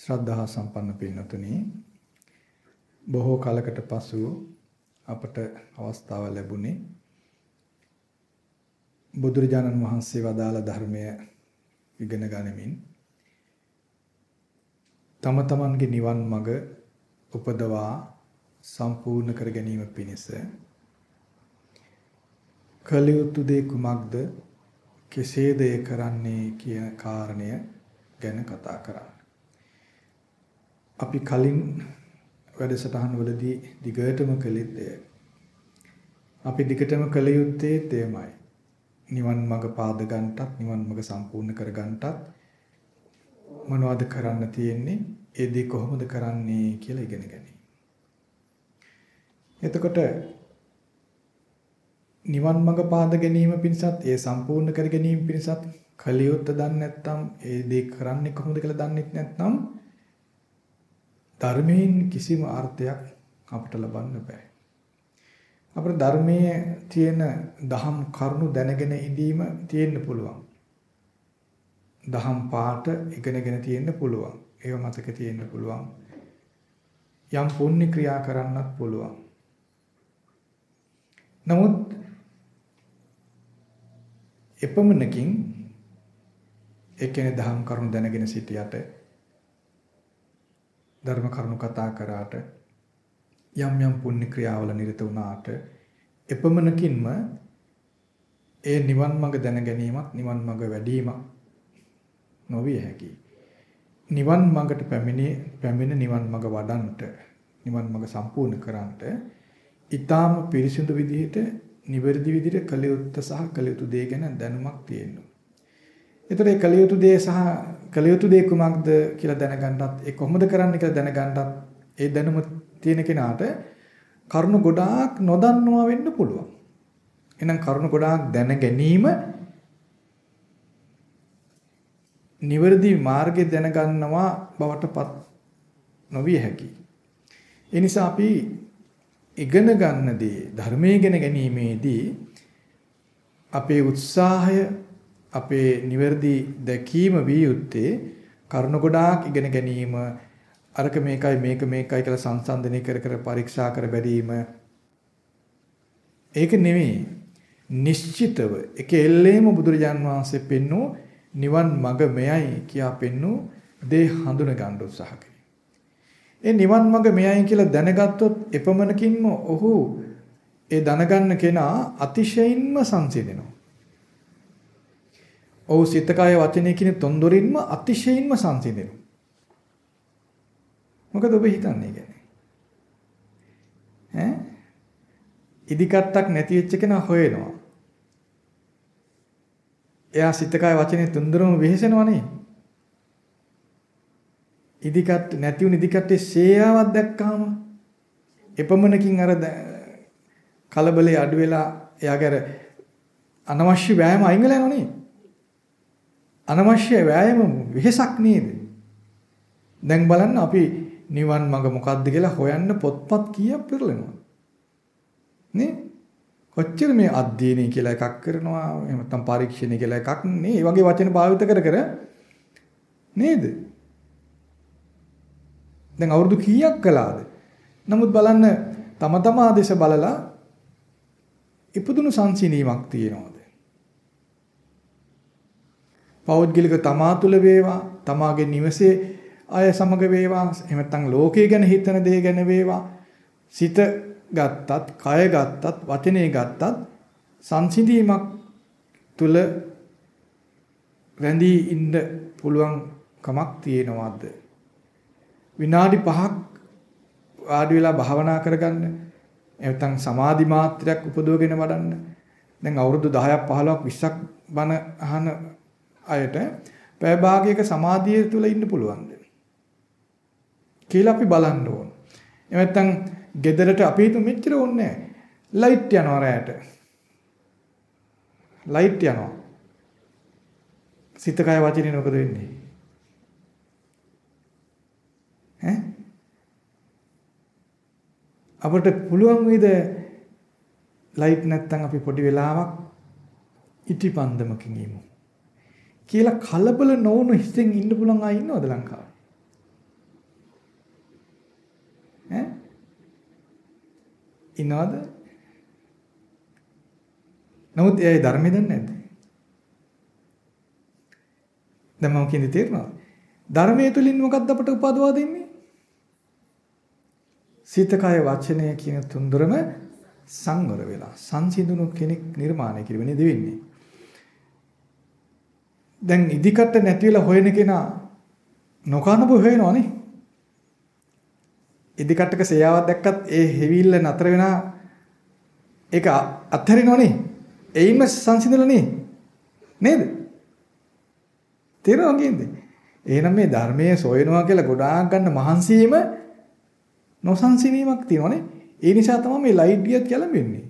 ශ්‍රද්ධා සම්පන්න පින්නතුනි බොහෝ කලකට පසු අපට අවස්ථාව ලැබුණේ බුදුරජාණන් වහන්සේ වදාළ ධර්මය ඉගෙන ගනිමින් තම තමන්ගේ නිවන් මඟ උපදවා සම්පූර්ණ කර ගැනීම පිණිස කළ යුතු දේ කුමක්ද කෙසේද ඒ කරන්නේ කියන කාරණය ගැන කතා කරන්න. අපි කලින් වැඩසටහන් වලදී දිගටම කළෙත් එය. අපි දිගටම කළ යුත්තේ තේමයි. නිවන් මඟ පාද ගන්නටත් නිවන් මඟ සම්පූර්ණ කර ගන්නටත් මොනවද කරන්න තියෙන්නේ? ඒ දේ කොහොමද කරන්නේ කියලා ඉගෙන ගැනීම. එතකොට නිවන් මඟ පාද ගැනීම පිණිසත් ඒ සම්පූර්ණ කර ගැනීම පිණිසත් කලියොත් දන්නේ නැත්නම් ඒ දේ කරන්නේ කොහොමද කියලා දන්නේ නැත්නම් ධර්මයෙන් කිසිම අර්ථයක් අපට ලබන්න බෑ. අපේ ධර්මයේ තියෙන දහම් කරුණු දැනගෙන ඉඳීම තියෙන්න පුළුවන්. දහම් පාට ඉගෙනගෙන තියෙන්න පුළුවන්. ඒව මතක තියෙන්න පුළුවන්. යම් පුණ්‍ය ක්‍රියා කරන්නත් පුළුවන්. නමුත් එපමණකින් ඒ කියන්නේ දහම් කරුණු දැනගෙන සිටියට ධර්ම කරුණු කතා කරාට යම් යම් පුණ්‍ය ක්‍රියාවල නිරත වුණාට එපමණකින්ම ඒ නිවන් මඟ දැන ගැනීමත් නිවන් මඟ වැඩිවීමක් නොවිය හැකියි. නිවන් මඟට පැමිණි පැමිණ නිවන් මඟ වඩන්ට නිවන් මඟ සම්පූර්ණ කරන්නට ඊටාම පිරිසිදු විදිහට නිවැරදි විදිහට කළ යුත්ත සහ කළ යුතු දේ ගැන දැනුමක් තියෙනවා. ඒතර ඒ කළ යුතු දේ සහ කළ යුතු දේ කුමක්ද කියලා දැනගන්නත් ඒ කොහොමද කරන්න කියලා දැනගන්නත් ඒ දැනුම තියෙන කෙනාට කරුණු ගොඩාක් නොදන්නවා වෙන්න පුළුවන්. එහෙනම් කරුණු ගොඩාක් දැන ගැනීම නිවැරදි මාර්ගය දැනගන්නවා බවටපත් නොවිය හැකියි. ඒ නිසා අපි ඉගෙන ගන්න දේ ධර්මයේ ඉගෙන ගැනීමේදී අපේ උත්සාහය අපේ නිවැරදි දැකීම විය යුත්තේ කරුණ ගොඩාක් ඉගෙන ගැනීම අරක මේකයි මේක මේකයි කියලා සංසන්දනය කර කර පරීක්ෂා කර බැලීම ඒක නෙමෙයි නිශ්චිතව එක එල්ලේම බුදුරජාන් වහන්සේ පෙන්නෝ නිවන් මඟ මෙයයි කියා පෙන්නෝ දේ හඳුන ගන්න උත්සාහ කිරීම. ඒ නිවන් මඟ මෙයයි කියලා දැනගත්තොත් එපමණකින්ම ඔහු ඒ දැනගන්න කෙනා අතිශයින්ම සංසිඳෙනවා. ඔහු සිත කය වචනය කියන තොන්දොරින්ම අතිශයින්ම සංසිඳෙනවා. මොකද ඔබ හිතන්නේ කියන්නේ? ඈ? ඉදිකට්ටක් නැති වෙච්ච කෙනා හොයනවා. එයා සිත කය වචනේ තුන්දරම වෙහෙසෙනවනේ. ඉදිකට් නැති වුන ඉදිකට්ටේ ශේයාවක් දැක්කාම එපමණකින් අර කලබලේ අඩු වෙලා එයාගේ අර අනවශ්‍ය වෑයම අයින් වෙලා යනවා නේ. අනවශ්‍ය වෑයම වෙහසක් නේද? දැන් බලන්න අපි නිවන් මඟ මොකද්ද කියලා හොයන්න පොත්පත් කීයක් පෙරලෙනවා. නේ? කොච්චර මේ අධ්‍යයනය කියලා එකක් කරනවා එහෙම නැත්නම් පරීක්ෂණය කියලා එකක් නේ. මේ වගේ වචන භාවිත කර කර නේද? දැන් අවුරුදු කීයක් කළාද? නමුත් බලන්න තම තමා දේශ බලලා ඉපදුණු සංසිනීමක් තියෙනවද? පෞද්ගලික තමා තුළ වේවා තමාගේ නිවසේ අය සමග වේවා. එහෙම නැත්නම් ලෝකය ගැන හිතන දේ ගැන වේවා. සිත ගත්තත් කය ගත්තත් වචනේ ගත්තත් සංසිඳීමක් තුල රැඳී ඉන්න පුළුවන් කමක් තියෙනවද? විනාඩි 5ක් වාඩි වෙලා භාවනා කරගන්න. නැත්නම් සමාධි මාත්‍රයක් උපදවගෙන වඩන්න. දැන් අවුරුදු 10ක් 15ක් 20ක් බණ අහන අයට පැය භාගයක සමාධිය තුල ඉන්න පුළුවන්ද කියලා අපි බලන්න ඕන. එහෙම නැත්නම් ගෙදරට අපි හිතමු මෙච්චර ඕනේ ලයිට් යනවා රැයට. ලයිට් යනවා. සිත කය වචනේ මොකද වෙන්නේ? ඈ අපිට පුළුවන් වේද ලයිට් නැත්තම් අපි පොඩි වෙලාවක් ඉටිපන්දමකින් ඉමු. කියලා කලබල නොවුණු හිතෙන් ඉන්න පුළුවන් අය ඉන්නවද ලංකාවේ? ඈ? ඉන්නවද? නමුත් ඒ ධර්මය දන්නේ නැද්ද? දැන් මම කියන්නේ තේරෙනවද? ධර්මයේ තුලින් මොකක්ද අපට උපදවා දෙන්නේ? සිත කය වචනය කියන තුන්දරම සංවර වෙලා සංසිඳුණු කෙනෙක් නිර්මාණය කිරීමනේ දෙවෙන්නේ. දැන් ඉදිකට නැති වෙලා හොයන කෙනා නොකනබ හොයනවනේ. ඉදිකටක සේයාවක් දැක්කත් ඒ හෙවිල්ල නතර වෙනා ඒක අත්හැරිනවනේ. එයින්ම සංසිඳලානේ. නේද? තේරෙනවද කියන්නේ? එහෙනම් මේ ධර්මයේ සොයනවා කියලා ගොඩාක් ගන්න මහන්සියීම නොසන්සිනීමක් තියෙනවනේ. ඒ නිසා තමයි මේ ලයිට් ගියත් කැළඹෙන්නේ.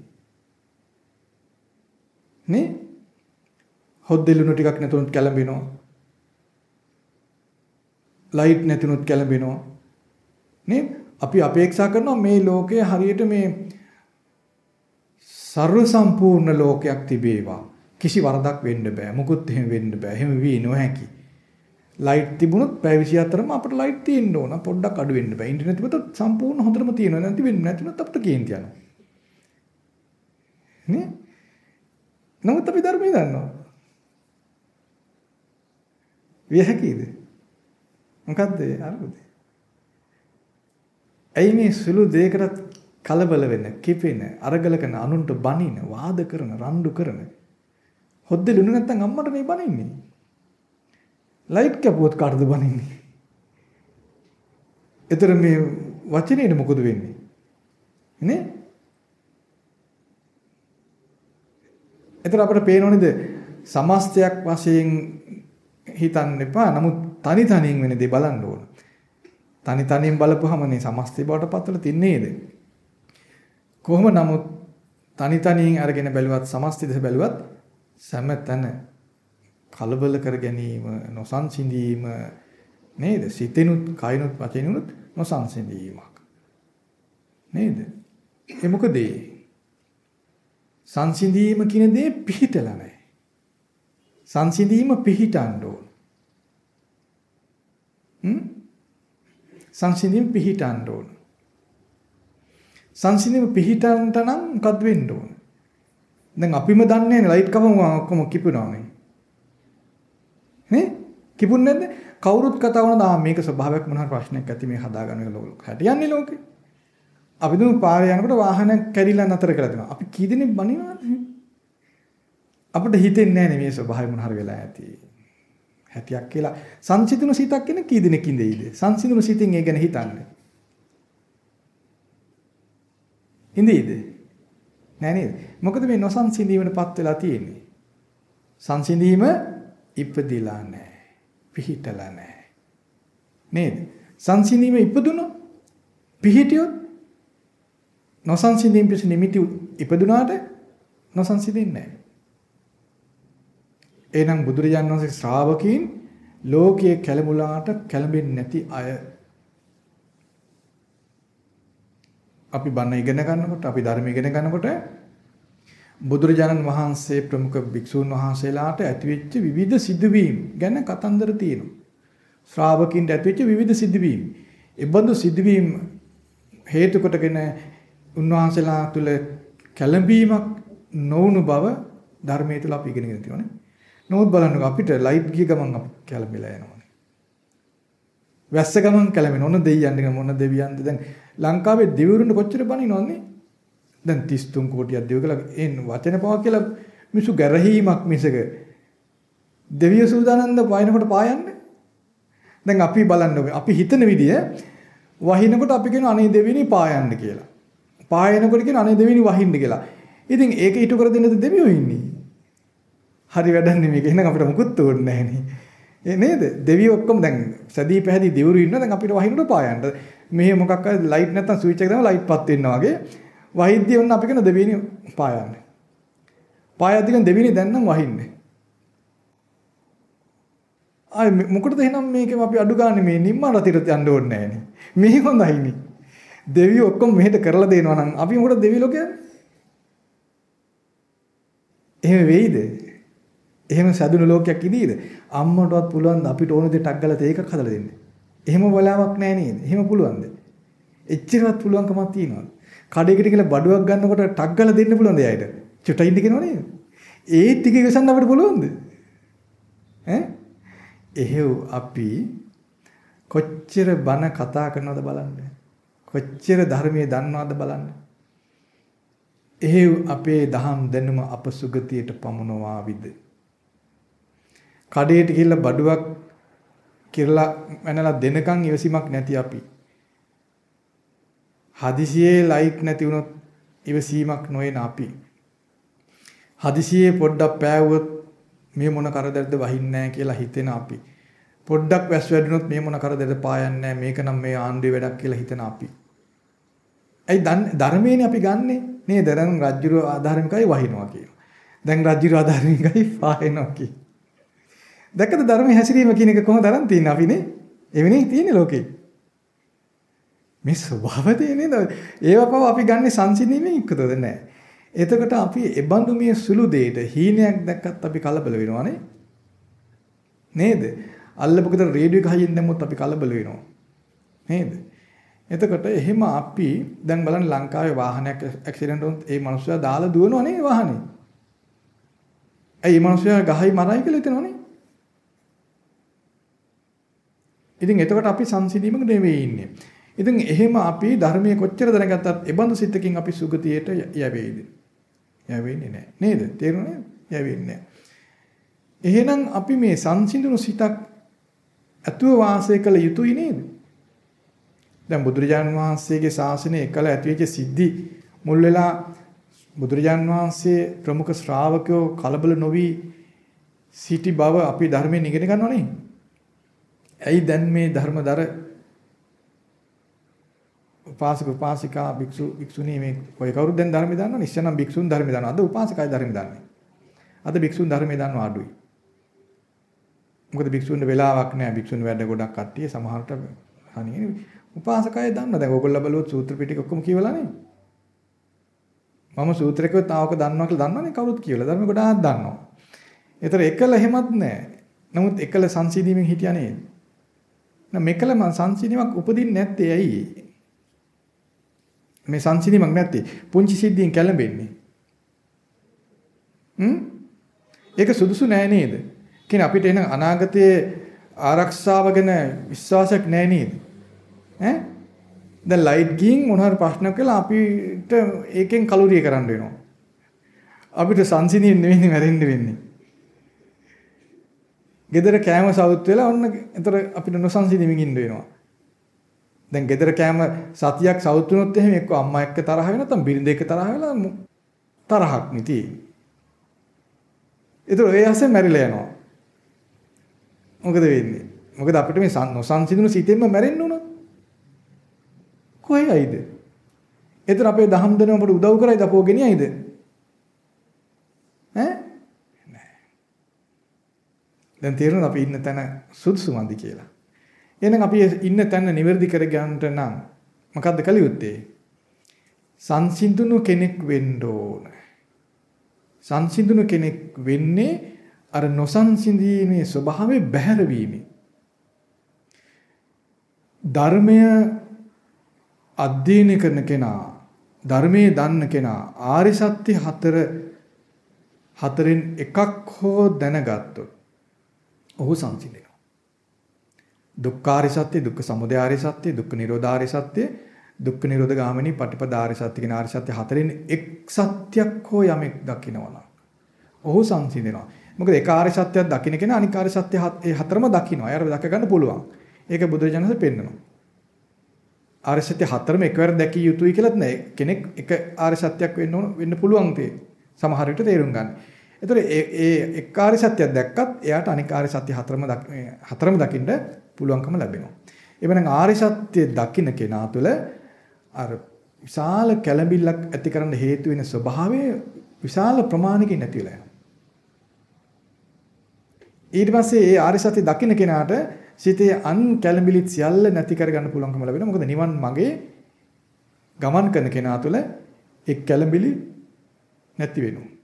නේ? හොද්දෙලුණු ටිකක් නැතුනොත් කැළඹෙනවා. ලයිට් නැතුනොත් කැළඹෙනවා. නේ? අපි අපේක්ෂා කරනවා මේ ලෝකය හරියට මේ ਸਰව සම්පූර්ණ ලෝකයක් තිබේවා. කිසි වරදක් වෙන්න බෑ. මොකුත් එහෙම වෙන්න බෑ. එහෙම වී නොහැකි. ලයිට් තිබුණොත් පැය 24ම අපිට ලයිට් තියෙන්න ඕන. පොඩ්ඩක් අඩු වෙන්න බෑ. ඉන්ටර්නෙට් තිබුණොත් සම්පූර්ණ හොඳටම තියෙනවා. නැති වෙන්නේ නැතිනොත් අපිට කේන්ති යනවා. නේ? නමුත් අපි ධර්මයේ දන්නවා. විය හැකිද? මොකද්ද අරුදේ? ඇයි මේ සුළු දෙයකට කලබල වෙන, කිපෙන, අරගල කරන, අනුන්ට බනින, වාද කරන, රණ්ඩු කරන. හොද්දේ ලුණු නැත්තම් අම්මට මේ බනින්නේ. ලයිට් කැපුවොත් කාටද බනින්නේ? එතර මේ වචනේට මොකද වෙන්නේ? නේ? එතර අපිට පේනෝනේද සමස්තයක් වශයෙන් හිතන්න එපා. නමුත් තනි තනියෙන් වෙන දේ බලන්න ඕන. තනි තනියෙන් බලපුවම මේ සමස්තය බවට පත්වලා තින්නේද? කොහොම නමුත් තනි තනියෙන් අරගෙන බැලුවත් සමස්තය දෙස බැලුවත් සෑම තැන කලබල කර ගැනීම නොසන්සිඳීම නේද සිතෙනුත් කයනුත් වචනෙනුත් නොසන්සිඳීමක් නේද ඒ මොකද සංසිඳීම කියන දේ පිහිටලා නැහැ සංසිඳීම පිහිටන්න ඕන හ්ම් සංසිඳීම පිහිටන්න ඕන සංසිඳීම පිහිටන්නට නම් මොකද්ද වෙන්න ඕන දැන් අපිම දන්නේ නැහැ ලයිට් කපම ඔක්කොම කිපුණානේ නේ? කිපුන්නේ නැද්ද? කවුරුත් කතා කරනවා ආ මේක ස්වභාවයක් මොනවා ප්‍රශ්නයක් ඇති මේ හදාගන්න එක ලෝක. හැටියන්නේ ලෝකේ. අපි දුමු පාරේ යනකොට වාහනයක් කැඩිලා නතර කරලා දෙනවා. අපි කී දෙනෙක් බනිනවද? අපිට හිතෙන්නේ නැහැ මේ ස්වභාවය මොන හරි වෙලා ඇති. හැටියක් කියලා සංසිඳුණු සිතක් කියන කී දෙනෙක් ඉඳෙයිද? සංසිඳුණු සිතින් ඒ ගැන හිතන්නේ. ඉඳීද? නෑ නේද? මොකද මේ නොසංසිඳීමටපත් වෙලා තියෙන්නේ. සංසිඳීම ඉපදිලා නැහැ. පිහිටලා නැහැ. නේද? සංසිඳීම ඉපදුනොත් පිහිටියොත් නොසංසිඳීම් පිස නිමිති ඉපදුනාට නොසංසිඳෙන්නේ නැහැ. එහෙනම් බුදුරජාණන් වහන්සේ ශ්‍රාවකීන් ලෝකයේ කැළඹුලාට කැළඹෙන්නේ නැති අය අපි බණ ඉගෙන ගන්නකොට අපි ධර්ම ඉගෙන ගන්නකොට බුදුරජාණන් වහන්සේ ප්‍රමුඛ භික්ෂූන් වහන්සේලාට ඇතිවෙච්ච විවිධ සිදුවීම් ගැන කතන්දර තියෙනවා. ශ්‍රාවකින්ට ඇතිවෙච්ච විවිධ සිදුවීම්. ඒබඳු සිදුවීම් හේතු කොටගෙන උන්වහන්සේලා තුල කැළඹීමක් නොවුණු බව ධර්මයේ තුල අපි ඉගෙනගෙන තියෙනවානේ. නමුත් බලන්නකො අපිට ලයිට් ගිය ගමන් අපි කැළඹිලා යනවානේ. වැස්ස ගමන් කැළඹෙන ඕන දෙයියන්ට මොන දෙවියන්ද? දැන් ලංකාවේ දෙවිවරුන්ට කොච්චර බණිනවන්නේ දැන් 33 කෝටියක් දෙව කියලා එන් වචන පවා කියලා මිසු ගැරහීමක් මිසක දෙවිය සූදානන්ද වයින්කොට පායන්නේ දැන් අපි බලන්න අපි හිතන විදිය වහිනකොට අපි කියන අනේ දෙවිනි පායන්න කියලා. පායනකොට කියන අනේ දෙවිනි වහින්න කියලා. ඉතින් ඒක ඊට කර දෙන්නද දෙවියෝ ඉන්නේ? හරි වැඩක් නෙමෙයි එහෙනම් අපිට මුකුත් ඕනේ නැහැ නේ නේද දෙවියෝ ඔක්කොම දැන් සැදී පැහැදී දෙවරු ඉන්නවා දැන් අපිට වහිනකොට පායන්න මෙහෙ මොකක් හරි ලයිට් නැත්තම් ස්විච් එක දාම ලයිට් පත් වෙනවා වගේ වහිද්දී ඔන්න අපි කියන දෙවෙනි පායන්නේ. පායද්දී කියන දෙවෙනි දැන් නම් වහින්නේ. ආයි මොකටද එහෙනම් මේකම අපි අඩු ගන්න මේ නිම්මා රතිරට යන්න ඕනේ නැහනේ. මේ හොඳයිනේ. දෙවියෝ ඔක්කොම මෙහෙට කරලා දෙනවා නම් අපි මොකටද දෙවි ලෝකය? එහෙම වෙයිද? එහෙම සැදුණු ලෝකයක් ඉදීද? අම්මටවත් පුළුවන් අපිට ඕන දෙයක් ගලලා තේකක් හදලා දෙන්න. එහෙම බලාවක් නැහැ නේද? එහෙම පුළුවන්ද? එච්චරවත් පුළුවන්කමක් තියනවාද? කඩේකට කියලා බඩුවක් ගන්නකොට ටක් ගාලා දෙන්න පුළුවන් දෙයයිද? චුට්ටයි ඉන්න කියනව නේද? ඒ ටික ඉවසන්න අපිට පුළුවන්ද? ඈ? එහෙව් අපි කොච්චර බන කතා කරනවද බලන්න. කොච්චර ධර්මයේ දන්නවද බලන්න. එහෙව් අපේ දහම් දැනුම අප සුගතියට පමුණවාවිද? කඩේට ගිහිල්ලා බඩුවක් කිරලා මැනලා දෙනකන් ඉවසීමක් නැති අපි. හදිසියේ ලයිට් නැති වුණොත් ඉවසීමක් නොවන අපි. හදිසියේ පොඩ්ඩක් පෑවුවොත් මේ මොන කරදරද වහින්නේ නැහැ කියලා හිතෙන අපි. පොඩ්ඩක් වැස් වැඩුණොත් මේ මොන කරදරද පායන්නේ නැහැ මේක නම් මේ ආණ්ඩුවේ වැඩක් කියලා හිතන අපි. ඇයි ධර්මයේනේ අපි ගන්නෙ නේද? දැන් රජ්ජුරු ආධාර්මිකයි වහිනවා කියනවා. දැන් රජ්ජුරු ආධාර්මිකයි පායනවා කියනවා. දැක්කද ධර්මයේ හැසිරීම කියන එක කොහොමද අරන් තියන්නේ අපිනේ? එවෙනේ තියෙන්නේ ලෝකේ. මේ ස්වභාවය නේද? ඒව පව අපි ගන්න සංසිඳීමෙන් එක්කද නැහැ. එතකොට අපි එබඳු මේ සුළු දෙයට හීනයක් දැක්කත් අපි කලබල වෙනවානේ. නේද? අල්ලපුකට රේඩියෝ එක හයියෙන් දැම්මොත් අපි කලබල වෙනවා. නේද? එතකොට එහෙම අපි දැන් බලන්න ලංකාවේ වාහනයක් ඇක්සිඩන්ට් වුණොත් ඒ මනුස්සයා දාලා දුවනවා නේ වාහනේ. ඇයි මේ මනුස්සයා ගහයි මරයි කියලා හිතනවනේ. ඉතින් එතකොට අපි සංසිඳීමක නෙවෙයි ඉන්නේ. ඉතින් එහෙම අපි ධර්මයේ කොච්චර දැනගත්තත් ඒ බඳු සිතකින් අපි සුගතියට යැවෙයිද? යැවෙන්නේ නැහැ. නේද? තේරුණේ? යැවෙන්නේ නැහැ. එහෙනම් අපි මේ සංසිඳුණු සිතක් ඇතුව වාසය කළ යුතුයි නේද? දැන් බුදුරජාන් වහන්සේගේ ශාසනය එකල ඇතිවෙච්ච සිද්ධි මුල් වෙලා බුදුරජාන් වහන්සේ ප්‍රමුඛ ශ්‍රාවකයෝ කලබල නොවි සිටි බව අපි ධර්මයෙන් ඉගෙන ගන්නවා නේ. ඇයි දැන් මේ ධර්මදර උපාසක උපාසිකා භික්ෂු භික්ෂුණී මේ ඔය කවුරුද දැන් ධර්මය දන්නවනේ? ඉස්සනම් භික්ෂුන් ධර්මය දන්නවා. අද උපාසකයි ධර්මය දන්නේ. අද භික්ෂුන් ධර්මය දන්නවා අඩුයි. මොකද භික්ෂුන්ට වෙලාවක් නැහැ භික්ෂුන් වැඩ ගොඩක් කට්ටිය සමහරට හනියේ උපාසකය දන්නවා දැන් ඕගොල්ලෝ බලුවොත් සූත්‍ර පිටක ඔක්කොම කියවලානේ මම සූත්‍රයකවත් තාවක දන්නවා කියලා දන්නවනේ කවුරුත් කියවලා ධර්ම ගොඩාක් දන්නවා. ඒතර එකල එහෙමත් නැහැ නමුත් එකල සංසිඳීමෙන් හිටියා නේද? මේකල මං සංසිඳීමක් උපදින්නේ නැත්තේ ඇයි? මේ සංසිඳීමක් නැත්තේ පුංචි සිද්ධියෙන් කැළඹෙන්නේ. හ්ම්? ඒක සුදුසු නෑ නේද? කියන්නේ අපිට එන අනාගතයේ ආරක්ෂාව ගැන විශ්වාසයක් නෑ නේද? ඈ? දැන් ලයිට් ගින් මොන හරි ප්‍රශ්නයක් කළා අපිට ඒකෙන් කලුරිය කරන්න වෙනවා. අපිට සංසිඳින්න නෙවෙයි මැරෙන්න වෙන්නේ. ගෙදර කෑම සවුත් වෙලා ඔන්න එතර අපිට නොසන්සිනීමෙන් ඉන්න වෙනවා. දැන් ගෙදර කෑම සතියක් සවුත් වුණොත් එහෙම එක්ක අම්මා එක්ක තරහ වෙන නැත්නම් බිරිඳ එක්ක තරහ වෙලා තරහක් නිති. ඒතර ඒ ඇස්සේ මැරිලා යනවා. මොකද වෙන්නේ? මොකද අපිට මේ නොසන්සිඳුණු සිතෙන්ම මැරෙන්න උනොත් කොහේයිද? ඒතර අපේ දහම් දෙනම අපට උදව් කරයිද අපෝ ගෙනියයිද? ඈ දැන් තේරෙනවද අපි ඉන්න තැන සුදුසු මන්දි කියලා. එහෙනම් අපි ඉන්න තැන නිවැරදි කර ගන්නට නම් මොකද්ද කළ යුත්තේ? සංසිඳුණු කෙනෙක් වෙන්න ඕන. සංසිඳුණු කෙනෙක් වෙන්නේ අර නොසන්සිඳීමේ ස්වභාවය බැහැරවීමෙන්. ධර්මය අධ්‍යයනය කරන කෙනා ධර්මයේ දන්න කෙනා ආරි සත්‍ය හතර හතරෙන් එකක් හෝ දැනගත්තොත් ඔහු සංසිඳෙනවා. දුක්ඛාරි සත්‍ය, දුක්ඛ සමුදයාරි සත්‍ය, දුක්ඛ නිරෝධාරි සත්‍ය, දුක්ඛ නිරෝධ ගාමිනී පටිපදාරි සත්‍ය කියන ආරි සත්‍ය හතරෙන් එක් සත්‍යයක් හෝ යමෙක් දකිනවා නම් ඔහු සංසිඳෙනවා. මොකද එක ආරි සත්‍යයක් දකින්න කෙනා අනික් ආරි සත්‍ය ඒ හතරම දකින්නවා. එයාට දැක ගන්න පුළුවන්. ඒක බුදුරජාණන්සේ පෙන්නනවා. ආරි සත්‍ය හතරම එකවර දැකිය යුතුයි කියලාත් නෑ. කෙනෙක් එක ආරි සත්‍යයක් වෙන්න ඕන වෙන්න පුළුවන් තේ. සමහර විට තේරුම් ගන්න. ඒතර ඒ ඒ එක්කාරි සත්‍යයක් දැක්කත් එයාට අනිකාරි සත්‍ය හතරම හතරම දකින්න පුළුවන්කම ලැබෙනවා. එවනම් ආරි සත්‍ය දකින්න කෙනා තුළ අර විශාල කැළඹිල්ලක් ඇති කරන්න හේතු වෙන ස්වභාවය විශාල ප්‍රමාණයකින් නැති වෙලා යනවා. ඊට පස්සේ ඒ ආරි සත්‍ය දකින්න කෙනාට සිතේ අන් කැළඹිලිත් සියල්ල නැති කරගන්න පුළුවන්කම ලැබෙනවා. මොකද නිවන් මගේ ගමන් කරන කෙනා තුළ එක් කැළඹිලි නැති වෙනවා.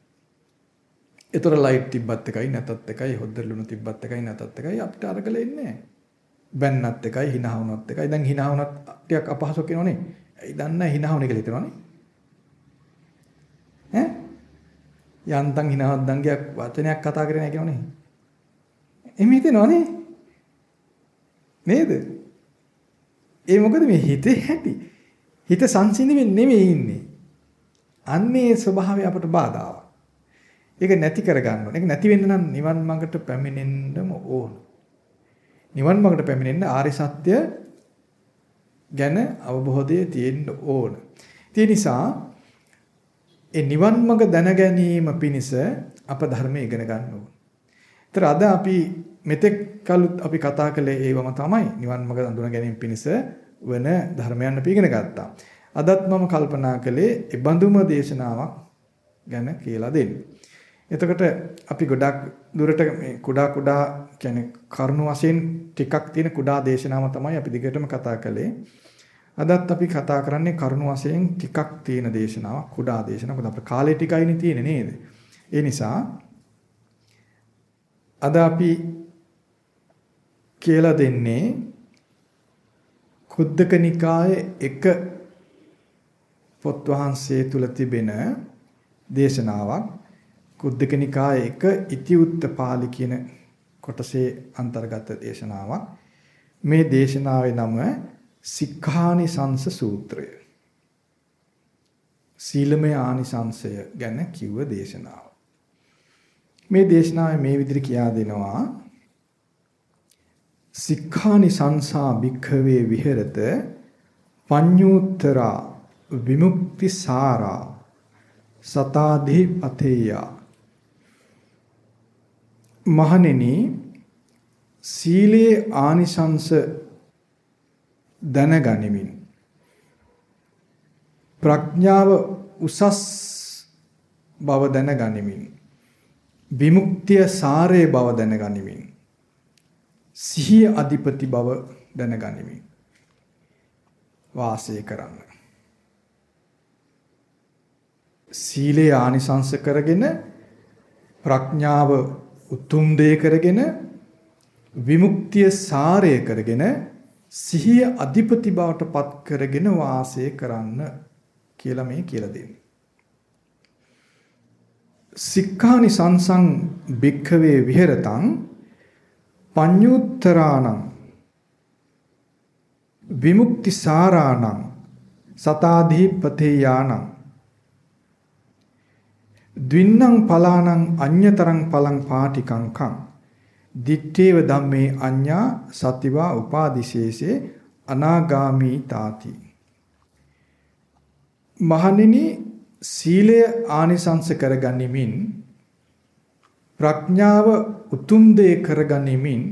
ඒතර ලයිට් තිබ්බත් එකයි නැතත් එකයි හොද්දලුණු තිබ්බත් එකයි නැතත් එකයි අපිට අරගල ඉන්නේ බැන්නත් එකයි hina වුණත් එකයි දැන් hina වුණත් ටිකක් අපහසු කෙනෝනේ ඇයි දන්නේ hina වුණේ කියලා හිතනවනේ ඈ යන්තම් හිනවත් දංගයක් වචනයක් කතා කරේ නැහැ කියවනේ. එහෙම හිතෙනවනේ. නේද? ඒ මොකද මේ හිතේ හැටි. හිත සංසිඳෙන්නේ නෙමෙයි ඉන්නේ. අන්නේ ස්වභාවය අපට බාධාවක්. ඒක නැති කරගන්න ඕනේ. ඒක නැති වෙන්න නම් නිවන් මඟට පැමිණෙන්නම ඕන. නිවන් මඟට පැමිණෙන්න ආර්ය සත්‍ය ගැන අවබෝධය තියෙන්න ඕන. ඒ නිසා ඒ නිවන් මඟ දැන ගැනීම පිණිස අප ධර්මය ඉගෙන ගන්න ඕන. ඒතර අද අපි මෙතෙක් කලුත් අපි කතා කළේ ඒවම තමයි නිවන් මඟ අඳුන ගැනීම පිණිස වන ධර්මයන් අපි ඉගෙන ගත්තා. අදත් මම කල්පනා කළේ ඒ බඳුම දේශනාවක් ගැන කියලා දෙන්න. එතකොට අපි ගොඩක් දුරට මේ කුඩා කුඩා කියන්නේ කරුණු වශයෙන් ටිකක් තියෙන කුඩා දේශනාව තමයි අපි දිගටම කතා කළේ. අදත් අපි කතා කරන්නේ කරුණු වශයෙන් ටිකක් තියෙන දේශනාවක් කුඩා දේශනාවක්. මොකද අපේ කාලේ ටිකයිනේ තියෙන්නේ නේද? ඒ නිසා අද අපි කියලා දෙන්නේ කුද්දක නිකායේ එක පොත් වහන්සේ තුල තිබෙන දේශනාවක් කුද්දක නිකායේ එක ඉතිඋත්ත පාළි කියන කොටසේ අන්තර්ගත දේශනාවක් මේ දේශනාවේ නම සික්ඛානිසංස සූත්‍රය. සීලමය ආනිසංසය ගැන කිව්ව දේශනාව. මේ දේශනාවේ මේ විදිහට කියා දෙනවා සික්ඛානිසංසා භික්ඛවේ විහෙරත පඤ්ඤූත්තරා විමුක්ති සාරා සතාධි පතේය මහණෙනි සීලේ ආනිසංස දැනගනිමින් ප්‍රඥාව උසස් බව දැනගනිමින් විමුක්තිය සාරේ බව දැනගනිමින් සිහිය අධිපති බව දැනගනිමින් වාසය කරන්න. සීලේ ආනිසංස කරගෙන ප්‍රඥාව උතුම් දේ කරගෙන විමුක්තිය සාරය කරගෙන සිහිය අධිපති බවට පත් කරගෙන වාසය කරන්න කියලා මේ කියලා දෙන්නේ. සික්ඛානි සංසං භික්ඛවේ විහෙරතං පඤ්ඤුත්තරාණං විමුක්ති සාරාණං සතාධිපතේ යානං ද්වින්නම් පලානං අඤ්‍යතරං පලං පාටිකංකං දිත්තේව ධම්මේ අඤ්ඤා සතිවා උපාදිශේෂේ අනාගාමී තාති. මහණෙනි සීලය ආනිසංස කරගනිමින් ප්‍රඥාව උතුම් දේ කරගනිමින්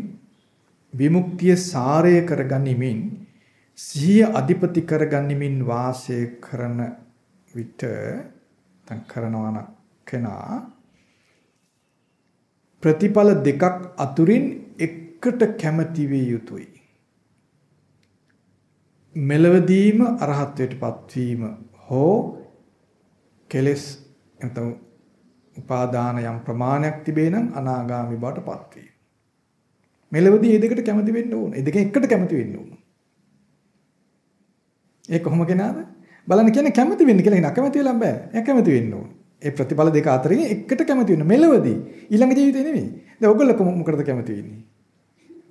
විමුක්තිය සාරය කරගනිමින් සිහිය අධිපති කරගනිමින් වාසය කරන විට තන් කරනවන කෙනා ප්‍රතිඵල දෙකක් අතුරින් එකට කැමති විය යුතුයි. මෙලවදීම අරහත්ත්වයට පත්වීම හෝ කෙලස් එතන උපාදාන යම් ප්‍රමාණයක් තිබේ නම් අනාගාමි බවට පත්වීම. මෙලවදී මේ දෙකට කැමති වෙන්න ඕන. ඒ දෙකෙන් එකට කැමති වෙන්න ඕන. ඒ කොහොම කෙනාද? බලන්න කියන්නේ කැමති වෙන්න කියලා නෑ කැමති වෙලා බෑ. එයා කැමති වෙන්න ඕන. ඒ ප්‍රතිඵල දෙක අතරින් එකට කැමති වෙන්න මෙලවදී ඊළඟ ජීවිතේ නෙමෙයි. දැන් ඔයගොල්ලෝ මොකටද කැමති වෙන්නේ?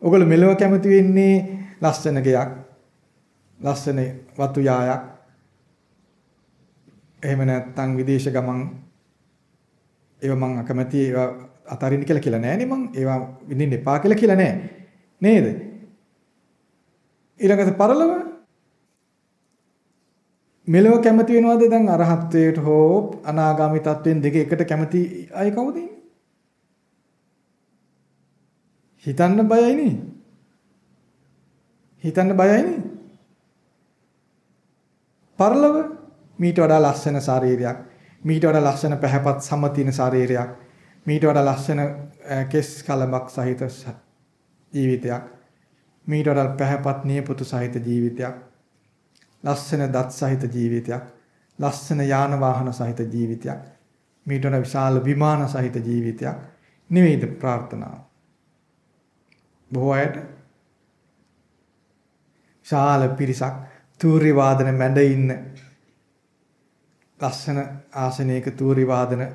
ඔයගොල්ලෝ මෙලව කැමති වෙන්නේ ලස්සන ගයක්, ලස්සන වතු යායක්. එහෙම නැත්නම් විදේශ ගමන් ඒව මං අකමැති ඒවා අතරින් කියලා කියලා නෑනේ මං ඒවා විඳින්න එපා කියලා කියලා නෑ. නේද? ඊළඟට පරලොව මෙලව කැමති වෙනවද දැන් අරහත්ත්වයට හෝ අනාගාමි තත්වෙන් දෙක එකට කැමති අය කවුද හිතන්න බයයිනේ. හිතන්න බයයිනේ. පරලව මීට වඩා ලස්සන ශරීරයක්, මීට වඩා ලස්සන පැහැපත් සමතින ශරීරයක්, මීට වඩා ලස්සන කෙස් කලබක් සහිත ජීවිතයක්, මීට වඩා පැහැපත් නියපොතු සහිත ජීවිතයක් ලස්සන දත් සහිත ජීවිතයක්, ලස්සන යාන වාහන සහිත ජීවිතයක්, මීට වඩා විශාල විමාන සහිත ජීවිතයක් නෙවෙයිද ප්‍රාර්ථනාව. බොහෝ අයට ශාල පිරිසක් තූර්ය වාදන මැඩ ඉන්න ලස්සන ආසනයක තූර්ය වාදන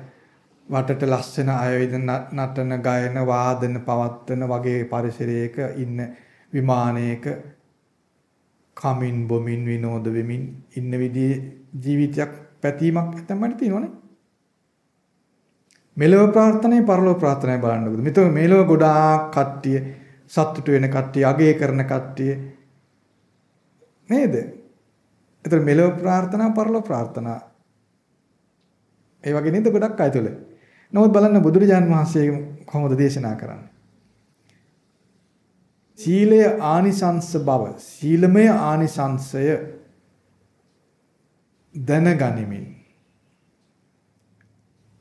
වටට ලස්සන ආයුධ නටන ගයන වාදන පවත්වන වගේ පරිසරයක ඉන්න විමානයක කමින් බොමින් විනෝද වෙමින් ඉන්න විදිහේ ජීවිතයක් පැතීමක් නැත්නම් තියෙනවනේ. මෙලව ප්‍රාර්ථනායි පරලොව ප්‍රාර්ථනායි බලන්නකො. මෙතන මෙලව ගොඩාක් කට්ටිය සතුටු වෙන කට්ටිය, අගය කරන කට්ටිය නේද? ඒතර මෙලව ප්‍රාර්ථනා පරලොව ප්‍රාර්ථනා. ඒ වගේ නේද ගොඩක් අය තුල. නමුත් බලන්න බුදුරජාන් වහන්සේ කොහොමද දේශනා කරන්නේ? සීලය ආනිසංස බව සීලමය ආනිසංසය දැනගනිමින්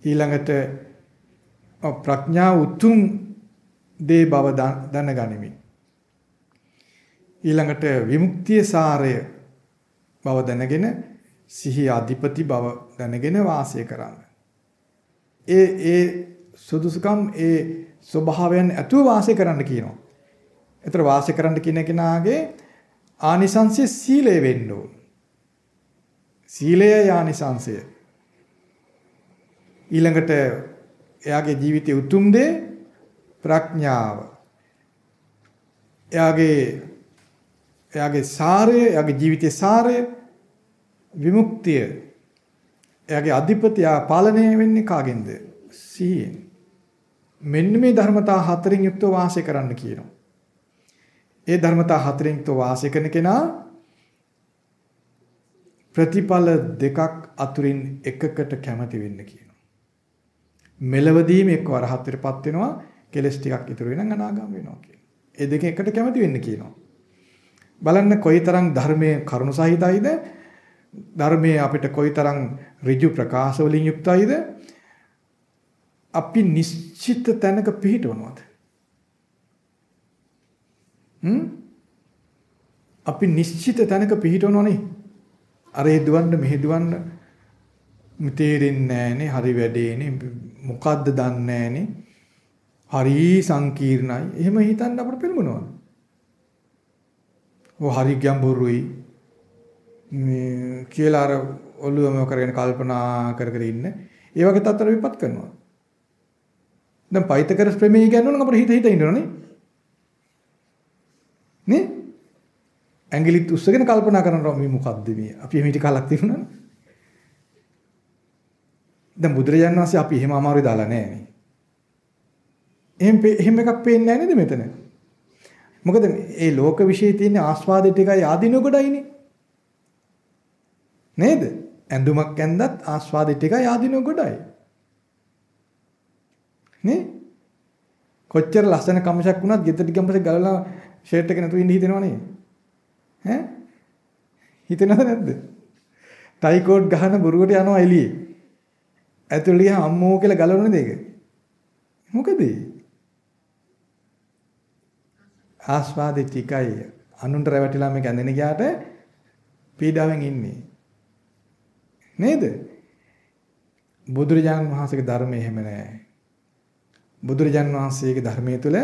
ඊළඟට ප්‍රඥා උතුම් දේ බව දැනගනිමින් ඊළඟට විමුක්තිය සාරය බව දැනගෙන සිහි අධිපති බව දැනගෙන වාසය කරන්න. ඒ ඒ සුදුසුකම් ඒ ස්වභාවයන් ඇතුව වාසය කරන්න කියනවා. ඒතර වාසය කරන්න කියන කෙනාගේ ආනිසංසය සීලය වෙන්න ඕන. සීලය ආනිසංසය. ඊළඟට එයාගේ ජීවිතයේ උතුම් දේ ප්‍රඥාව. එයාගේ එයාගේ සාරය, එයාගේ ජීවිතයේ සාරය විමුක්තිය. එයාගේ අධිපතියා පාලනය වෙන්නේ කාගෙන්ද? සිහියෙන්. මෙන්න මේ ධර්මතා හතරෙන් යුක්තව වාසය කරන්න කියනවා. ඒ ධර්මතා හතරෙන් යුක්තව වාසය කරන කෙනා ප්‍රතිඵල දෙකක් අතුරින් එකකට කැමති වෙන්න කියනවා. මෙලවදීම එක්ක වරහත්තරපත් වෙනවා කෙලස් ටිකක් ඉතුරු වෙනනම් අනාගාම වෙනවා කියනවා. ඒ දෙක එකට කැමති වෙන්න කියනවා. බලන්න කොයිතරම් ධර්මයේ කරුණ සහිතයිද ධර්මයේ අපිට කොයිතරම් ඍජු ප්‍රකාශ වලින් යුක්තයිද අපි නිශ්චිත තැනක පිහිටවනවද හ්ම් අපි නිශ්චිත තැනක පිහිටවනවනේ. අර හදුවන්න මෙහෙදුවන්න තේරෙන්නේ නැහනේ හරි වැඩේනේ මොකද්ද දන්නේ නැහනේ. හරි සංකීර්ණයි. එහෙම හිතන්න අපිට පෙළඹනවා. ඔය හරි ගැඹුරුයි. මේ කියලා අර ඔළුවම කරගෙන කල්පනා කර කර ඉන්න. ඒ වගේ තත්තර විපත් කරනවා. දැන් පයිතකරස් ප්‍රමේය කියනවනම් අපිට හිත හිත ඉන්නවනේ. නේ? ඇඟිලිත් උස්සගෙන කල්පනා කරනවා මේ මොකද්ද මේ? අපි එහෙම හිට කලක් තිබුණා දැන් බුදුරජාණන් වහන්සේ අපි එහෙම අමාරුයි දාලා නැහැ නේ. එහෙම එහෙම එකක් පේන්නේ නැහැ නේද මෙතන? මොකද මේ ලෝක විශ්ේ තියෙන ආස්වාදෙ ටිකයි ආදීනෝ ගොඩයිනේ. නේද? ඇඳුමක් ඇඳත් ආස්වාදෙ ටිකයි ආදීනෝ ගොඩයි. නේ? කොච්චර ලස්සන කමසක් වුණත් ගෙදරට ගම්පසේ ගලලා ෂර්ට් එක නැතුව ඉන්න හිතෙනව නේ ඈ? හිතෙනවද නැද්ද? ටයි කෝට් ගහන බුරුවට යනවා එළියේ. ඇතුළේ ගියා අම්මෝ කියලා ගලවන දෙයක මොකද ආස්වාදේ ටිකයි. අනුන්ට රැවටිලා මේක ඇඳෙන ගියාට පීඩාවෙන් ඉන්නේ. නේද? බුදුරජාණන් වහන්සේගේ ධර්මය එහෙම නැහැ බුදුරජාණන් වහන්සේගේ ධර්මයේ තුල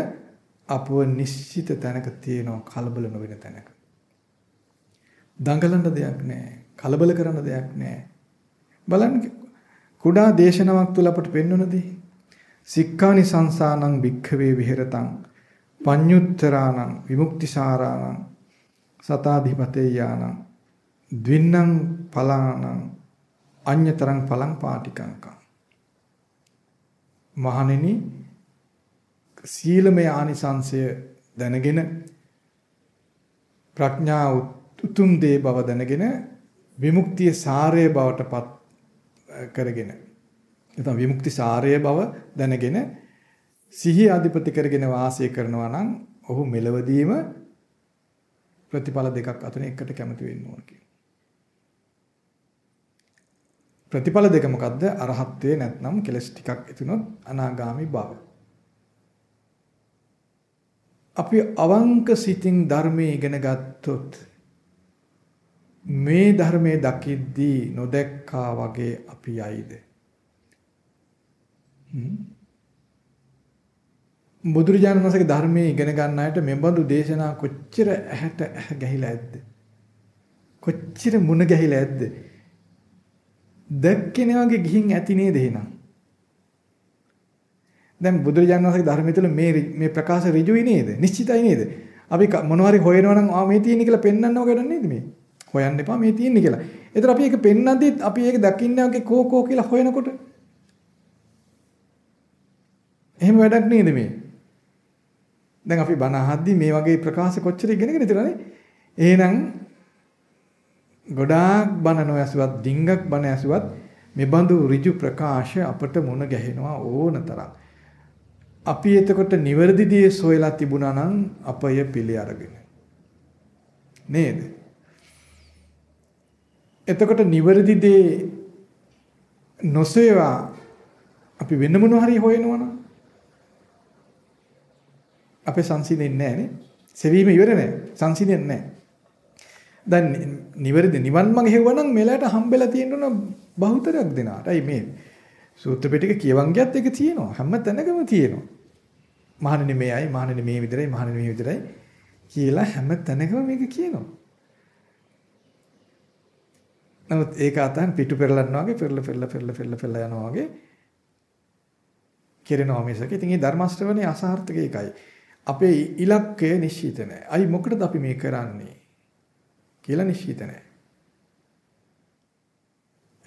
අපව නිශ්චිත තැනක තියෙනවා කලබල නොවන තැනක. දඟලන්න දෙයක් නැහැ. කලබල කරන්න දෙයක් නැහැ. බලන්න කුඩා දේශනාවක් තුල අපට පෙන්වනදී සික්ඛානි සංසානං භික්ඛවේ විහෙරතං පඤ්ඤුත්තරාණං විමුක්තිසාරාණං සතාධිපතේ යානං ද්වින්නම් පලාණං අඤ්‍යතරං පලං පාටිකංකං මහණෙනි සීලමය ආනිසංශය දැනගෙන ප්‍රඥා උතුම් දේ බව දැනගෙන විමුක්තිය සාරය බවට පත් කරගෙන නැත්නම් විමුක්ති සාරය බව දැනගෙන සිහි අධිපති කරගෙන වාසය කරනවා නම් ඔහු මෙලවදීම ප්‍රතිඵල දෙකක් අතරින් එකට කැමති වෙන්න ඕන කියන. ප්‍රතිඵල දෙක මොකද්ද? අරහත්ත්වේ නැත්නම් කෙලස් ටිකක් ඉතුනොත් අනාගාමි බව. අපි අවංක සිතින් ධර්මයේ ඉගෙන ගත්තොත් මේ ධර්මයේ දකිද්දී නොදැක්කා වගේ අපි යයිද බුදුරජාණන් වහන්සේගේ ධර්මයේ ඉගෙන ගන්න අයට මෙබඳු දේශනා කොච්චර ඇහැට ඇහ ගැහිලා ඇද්ද? කොච්චර මුණ ගැහිලා ඇද්ද? දැක්කේ වගේ ගිහින් ඇති නේද එහෙනම්? දැන් බුදුරජාණන් වහන්සේගේ ධර්මය තුළ මේ මේ ප්‍රකාශ ඍජුයි නේද? නිශ්චිතයි නේද? අපි මොනවා හරි හොයනවා නම් ආ මේ තියෙන්නේ කියලා පෙන්වන්නව ගන්න නේද මේ? හොයන්න එපා මේ තියෙන්නේ කියලා. ඒතර අපි ඒක පෙන්වද්දි අපි ඒක දකින්නේ වගේ කෝ කෝ කියලා හොයනකොට එහෙම වැඩක් නේද මේ? දැන් අපි බණ අහද්දි මේ වගේ ප්‍රකාශ කොච්චර ඉගෙනගෙන ඉතිරනේ. එහෙනම් ගොඩාක් බණ නොඇසුවත් ඩිංගක් බණ ඇසුවත් මෙබඳු ඍජු ප්‍රකාශ අපට මුණ ගැහෙනවා ඕනතරම්. අපි එතකොට නිවැරදි දේ සොයලා තිබුණා නම් අපය පිළි අරගෙන. නේද? එතකොට නිවැරදි දේ නොසේවා අපි වෙන මොන හරි හොයනවනම් අපේ සංසිඳෙන්නේ නැහැ නේ. සෙවීම ඉවර නැහැ. සංසිඳෙන්නේ නැහැ. දැන් නිවැරදි නිවන් මඟ හෙව්වනම් මෙලට හම්බෙලා තියෙන්න බහුතරයක් දෙනාට. අයි මේ සූත්‍ර පිටක කියවන් ගියත් ඒක තියෙනවා. හැම තැනකම තියෙනවා. මහණෙනි මේයි, මහණෙනි මේ විතරයි, මහණෙනි මේ විතරයි කියලා හැම තැනකම මේක කියනවා. නමුත් ඒක අතන් පිටු පෙරලනවා වගේ පෙරල පෙරල පෙරල පෙරල පෙරල යනවා වගේ කෙරෙනවා මිසක. ඉතින් මේ ධර්ම ශ්‍රවණේ අසාර්ථක එකයි. අපේ ඉලක්කය නිශ්චිත නැහැ. අයි මොකටද අපි මේ කරන්නේ කියලා නිශ්චිත නැහැ.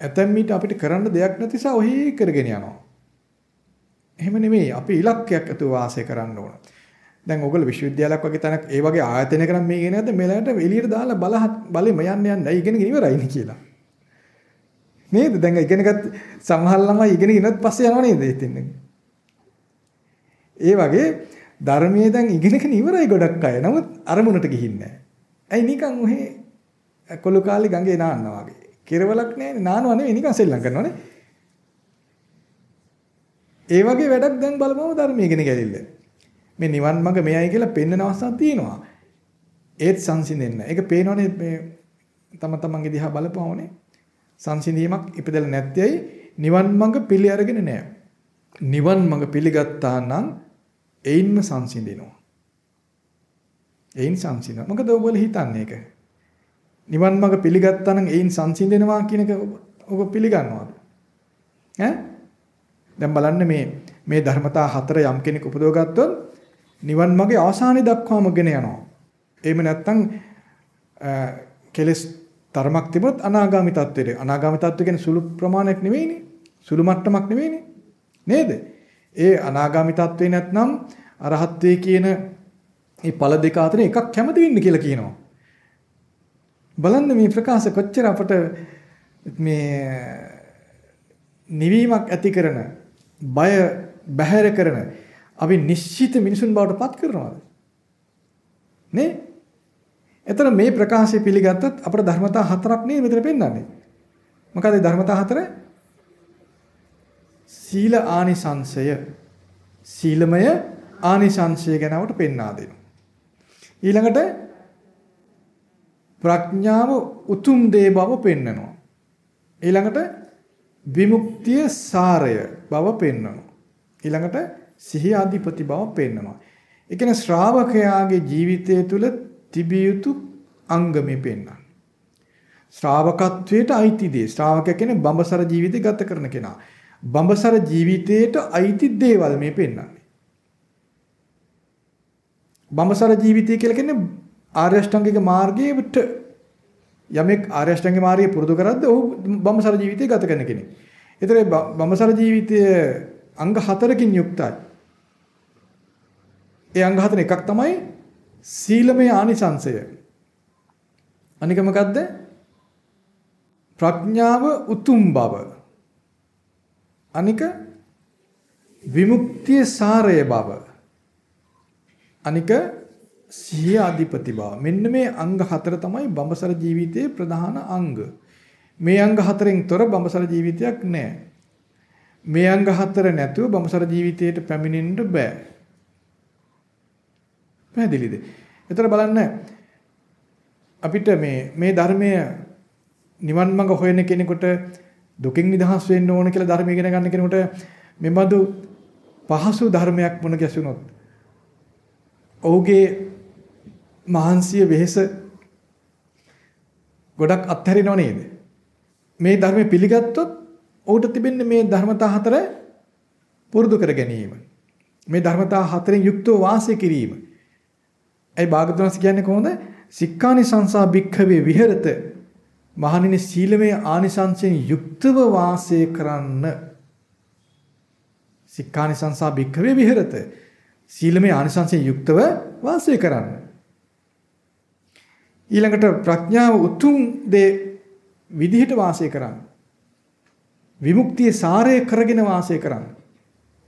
ඇතැම් විට අපිට කරන්න දෙයක් නැති නිසා ඔහි කරගෙන යනවා. එහෙම නෙමෙයි. අපි ඉලක්කයක් අතුව වාසය කරන්න ඕන. දැන් ඔයගොල්ලෝ විශ්වවිද්‍යාලයක් වගේ තැනක් ඒ වගේ ආයතනයක නම් මේ ගෙන නැද්ද මෙලට එළියට දාලා බල බලෙම යන්න යන්න ඉගෙනගෙන ඉවරයිනේ කියලා. නේද? දැන් ඉගෙනගත් සමහර ළමයි ඉගෙන ඉනත් පස්සේ යනව නේද ඉතින්. ඒ වගේ ධර්මයේ දැන් ඉගෙනගෙන ඉවරයි ගොඩක් අය. නමුත් අරමුණට ගිහින්නේ නැහැ. ඇයි නිකන් ඔහේ කොළු කාලේ ගඟේ නාන්නා වගේ. කෙරවලක් නැහැනේ. නානවා නෙවෙයි නිකන් සෙල්ලම් කරනවානේ. ඒ වගේ වැඩක් දැන් බලපුවම ධර්මයේ ඉගෙන ගැලිල්ල. මේ නිවන් මඟ මෙයයි කියලා පෙන්වන අවස්ථාවක් තියෙනවා. ඒත් සංසිඳෙන්න. ඒක පේනවනේ මේ තම තමන්ගේ දිහා බලපුවමනේ. සංසිඳීමක් ඉපදෙලා නැත්තේයි නිවන් මඟ පිළි අරගෙන නැහැ. නිවන් මඟ පිළිගත්තා නම් එයින්ම සංසිඳෙනවා. එයින් සංසිඳනවා. මොකද ඔයගොල්ලෝ හිතන්නේ ඒක? නිවන් මඟ පිළිගත්තා නම් එයින් සංසිඳෙනවා කියන එක ඔබ පිළිගන්නවද? ඈ? දැන් බලන්න මේ මේ ධර්මතා හතර යම් කෙනෙක් උපදව ගත්තොත් නිවන් මාගේ අවසානයේ දක්වාම ගෙන යනවා. එහෙම නැත්නම් කෙලස් තරමක් තිබුණොත් අනාගාමි තත්ත්වයට. අනාගාමි තත්ත්ව කියන්නේ සුළු ප්‍රමාණයක් නෙවෙයිනේ. සුළු මට්ටමක් නෙවෙයිනේ. නේද? ඒ අනාගාමි තත්ත්වේ නැත්නම් අරහත්වේ කියන මේ ඵල දෙක අතර එකක් කැමති වෙන්න කියලා කියනවා. බලන්න මේ ප්‍රකාශ කොච්චර අපට මේ නිවීමක් ඇති කරන බය බැහැර කරන අපි නිශ්චිත මිනිසුන් බවට පත් කරනවාද? නේ? එතන මේ ප්‍රකාශය පිළිගත්තත් අපේ ධර්මතා හතරක් නේ මෙතන පෙන්වන්නේ. මොකද ධර්මතා හතර? සීල ආනිසංශය සීලමය ආනිසංශය ගැන අපට පෙන්වා දෙනවා. ඊළඟට ප්‍රඥාව උතුම් දේ බව පෙන්වනවා. ඊළඟට විමුක්තිය සාරය බව පෙන්වනවා. ඊළඟට සිහිය අධිපති බව පෙන්වනවා. ඒ කියන්නේ ශ්‍රාවකයාගේ ජීවිතය තුළ තිබිය යුතු අංගමේ පෙන්වනවා. ශ්‍රාවකත්වයට අයිති දේ. ශ්‍රාවකයා කියන්නේ බඹසර ජීවිතය ගත කරන කෙනා. බඹසර ජීවිතයට අයිති දේවල් මේ පෙන්වන්නේ. බඹසර ජීවිතය කියලා කියන්නේ ආර්ය අෂ්ටාංගික මාර්ගයට යමෙක් ආර්ය අෂ්ටාංගික මාර්ගය පුරුදු කරද්ද ඔහු බඹසර ජීවිතය ගත කරන කෙනෙක්. ඒතර බඹසර ජීවිතය අංග හතරකින් යුක්තයි. ඒ අංග හතර එකක් තමයි සීලමය ආනිසංසය. අනික මොකද්ද? ප්‍රඥාව උතුම් බව. අනික විමුක්තිය සාරය බව. අනික සිහිය අධිපති බව. මෙන්න මේ අංග හතර තමයි බඹසර ජීවිතයේ ප්‍රධාන අංග. මේ අංග හතරෙන් තොර බඹසර ජීවිතයක් නැහැ. මේ අංග හතර නැතුව බඹසර ජීවිතයට පැමිණෙන්න බෑ. පැහැදිලිද? එතන බලන්න අපිට මේ මේ ධර්මය නිවන් මඟ හොයන කෙනෙකුට දුකින් නිදහස් වෙන්න ඕන කියලා ධර්මය ඉගෙන ගන්න කෙනෙකුට මෙබඳු පහසු ධර්මයක් මුණ ගැසුනොත් ඔහුගේ මහන්සිය වෙහෙස ගොඩක් අත්හැරිනව නේද? මේ ධර්මය පිළිගත්තොත් ඔහුට තිබෙන්නේ මේ ධර්මතා හතර පුරුදු කර ගැනීම. මේ ධර්මතා හතරෙන් යුක්තව වාසය කිරීම. ඒ භාගතුන්ස් කියන්නේ කොහොමද? සික්ඛානි සංසා භික්ඛවේ විහෙරත මහණෙනි සීලමය ආනිසංසයෙන් යුක්තව වාසය කරන්න. සික්ඛානි සංසා භික්ඛවේ විහෙරත සීලමය ආනිසංසයෙන් යුක්තව වාසය කරන්න. ඊළඟට ප්‍රඥාව උතුම් දේ විදිහට වාසය කරන්න. විමුක්තිය සාරය කරගෙන වාසය කරන්න.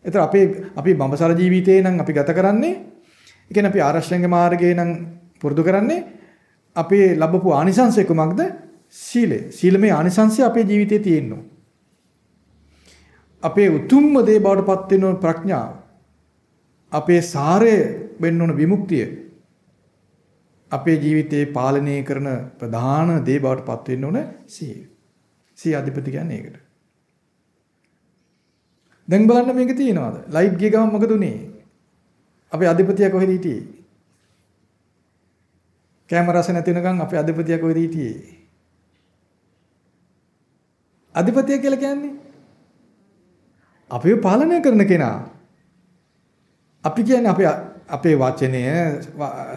එතන අපේ අපි බඹසර ජීවිතේ නම් අපි ගත කරන්නේ ඒ කියන්නේ අපි ආරෂ්ඨංග මාර්ගයේ නම් පුරුදු කරන්නේ අපේ ලැබපු ආනිසංසය කුමක්ද? සීලය. සීලමය ආනිසංසය අපේ ජීවිතේ තියෙනවා. අපේ උතුම්ම දේ බවට පත් වෙන ප්‍රඥාව. අපේ සාරය වෙන්න ඕන විමුක්තිය. අපේ ජීවිතේ පාලනය කරන ප්‍රධාන දේ බවට පත් වෙන්න ඕන සීල. සී අධිපති කියන්නේ ඒකට. දැන් බලන්න මේක තියෙනවද? ලයිට් ගිය ගමන් මොකද උනේ? අපේ අධිපතියා කොහෙද හිටියේ? කැමරාස නැති වෙනකන් අපේ අධිපතියා කොහෙද හිටියේ? අධිපතිය කියලා කියන්නේ අපිව පාලනය කරන කෙනා. අපි කියන්නේ අපේ අපේ වචනය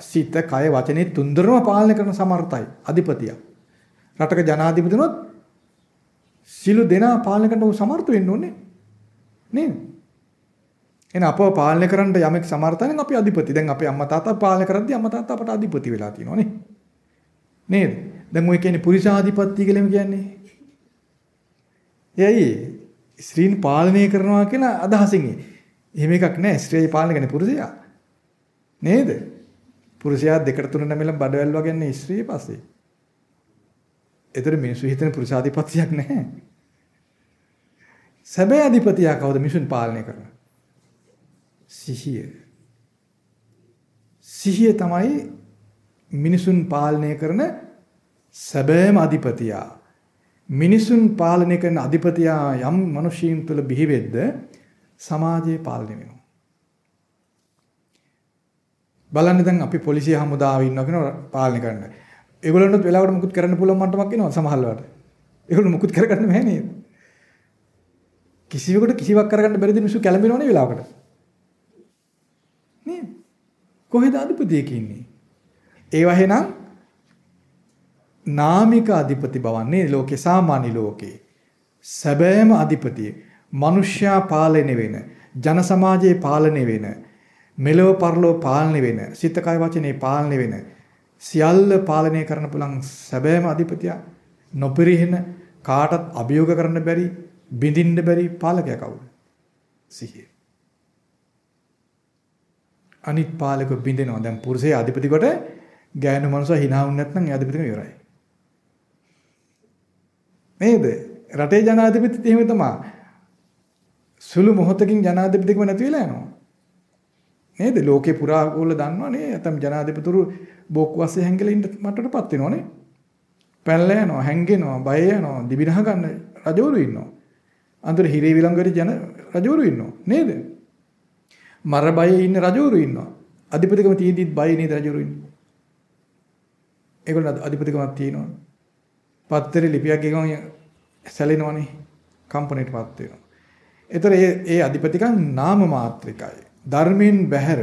සිත කය වචනේ තුන්දරම පාලනය කරන සමර්ථයි අධිපතියා. රටක ජනාධිපතිනොත් සිළු දෙනා පාලනය කරන්න සමර්ථ වෙන්න ඕනේ. නේද? එහෙනම් අපව පාලනය කරන්න යමෙක් සමර්ථ නම් අපි අධිපති. දැන් අපේ අම්මා තාත්තා පාලනය කරද්දී අම්මා තාත්තා අපට අධිපති වෙලා තියෙනවා නේ. නේද? දැන් ඔය කියන්නේ පුරුෂාධිපත්‍ය කියලා කියන්නේ. එයි ස්ත්‍රීන් පාලනය කරනවා කියලා අදහසින්. එහෙම එකක් නැහැ. ස්ත්‍රී පාලනය කරන්නේ පුරුෂයා. නේද? පුරුෂයා දෙකට තුන නැමෙලා බඩවැල් වගේ ඉන්නේ ස්ත්‍රී පස්සේ. ඒතර මිනිස්සු හිතන පුරුෂාධිපත්‍යයක් නැහැ. සැබෑ අධිපතියා කවුද මිනිසුන් පාලනය කරන? සිහිය. සිහිය තමයි මිනිසුන් පාලනය කරන සැබෑම අධිපතියා. මිනිසුන් පාලනය කරන අධිපතියා යම් මිනිසීන් තුළ බිහි වෙද්ද සමාජය පාලනය වෙනවා. බලන්න දැන් අපි පොලිසිය හමුදාවේ ඉන්නවා කියන පාලනය කරන්න. ඒගොල්ලන්ට වෙලාවට මුකුත් කරන්න පුළුවන් මට්ටමක් එනවා සමහරවල්ලාට. ඒගොල්ලෝ මුකුත් කරගන්න බෑ නේද? කිසිවෙකුට කිසිවක් කරගන්න බැරිද මිනිස්සු කැළඹෙනවනේ වෙලාවකට. නේද? කොහෙද අධිපතියෙක් ඉන්නේ? ඒවා එහෙනම් නාමික අධිපති බවන්නේ ලෝකේ සාමාන්‍ය ලෝකේ. සැබෑම අධිපතිය මිනිස්යා පාලනය වෙන ජන සමාජයේ පාලනය වෙන මෙලොව පරලොව පාලනය වෙන සිත කය වචනේ පාලනය වෙන සියල්ල පාලනය කරන්න පුළුවන් සැබෑම අධිපතියා නොපිරිහෙන කාටත් අභියෝග කරන්න බැරි බිඳින්න බැරි පාලකයා කවුද? සිහිය. අනිත් පාලක බින්දෙනවා. දැන් පුරුෂයා අධිපති කොට ගෑනු මනුස්සයා hina වුනේ නැත්නම් ඒ අධිපතිකම ඉවරයි. නේද? රටේ ජනාධිපතිත් එහෙම තමයි. සුළු මොහොතකින් ජනාධිපතිකම නැති වෙලා යනවා. නේද? ලෝකේ පුරා ඕගොල්ලෝ දන්නවනේ. නැත්නම් ජනාධිපතිතුරු බෝක්කු වස්සේ හැංගලා ඉන්න මටටපත් වෙනවනේ. පැනලා යනවා, හැංගෙනවා, බය යනවා, දිවිනහ ගන්න රජවරු ඉන්නවා. අන්තර හිරේ විලංගුවේ ජන රජවරු ඉන්නවා නේද? මර බයේ ඉන්න රජවරු ඉන්නවා. අධිපතිකම තියෙද්දිත් බය නේද රජවරු ඉන්නේ. ඒගොල්ලෝ අධිපතිකමක් තියෙනවා. පත්තරේ ලිපියක් ගිහම සැලෙනවනේ. කම්පණයටපත් වෙනවා. ඒතර ඒ ඒ අධිපතිකම් නාම මාත්‍රිකයි. ධර්මයෙන් බැහැර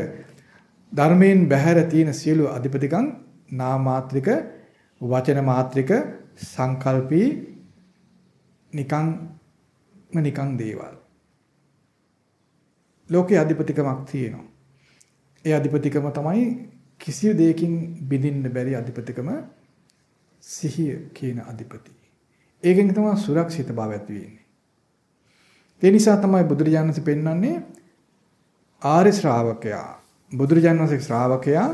ධර්මයෙන් බැහැර තියෙන සියලු අධිපතිකම් නාම මාත්‍රික වචන මාත්‍රික සංකල්පී නිකං නිකං දේවල්. ලෝකේ අධිපතිකමක් තියෙනවා. ඒ අධිපතිකම තමයි කිසිය දෙයකින් බිඳින්න බැරි අධිපතිකම සිහිය කියන අධිපති. ඒකෙන් තමයි සුරක්ෂිත බව ඇති වෙන්නේ. ඒ නිසා තමයි බුදුරජාණන් වහන්සේ පෙන්වන්නේ ආර්ය ශ්‍රාවකයා බුදුරජාණන් වහන්සේ ශ්‍රාවකයා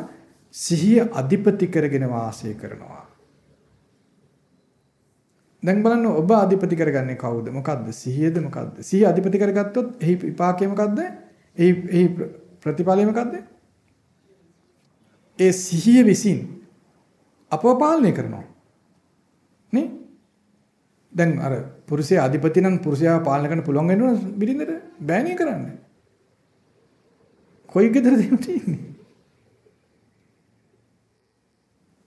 සිහිය අධිපති කරගෙන වාසය කරනවා. දැන් බලන්න ඔබ අධිපති කරගන්නේ කවුද? මොකද්ද? සිහියද මොකද්ද? සිහිය අධිපති කරගත්තොත් එහි විපාකය මොකද්ද? එහි එහි ප්‍රතිඵලය මොකද්ද? ඒ සිහිය විසින් අපව පාලනය කරනවා. නේ? දැන් අර පුරුෂයා අධිපති නම් පුරුෂයාව පාලනය කරන්න පුළුවන් වෙනවද බිරිඳට? බෑනේ කරන්න. කොයි ගෙදරද ඉන්නේ?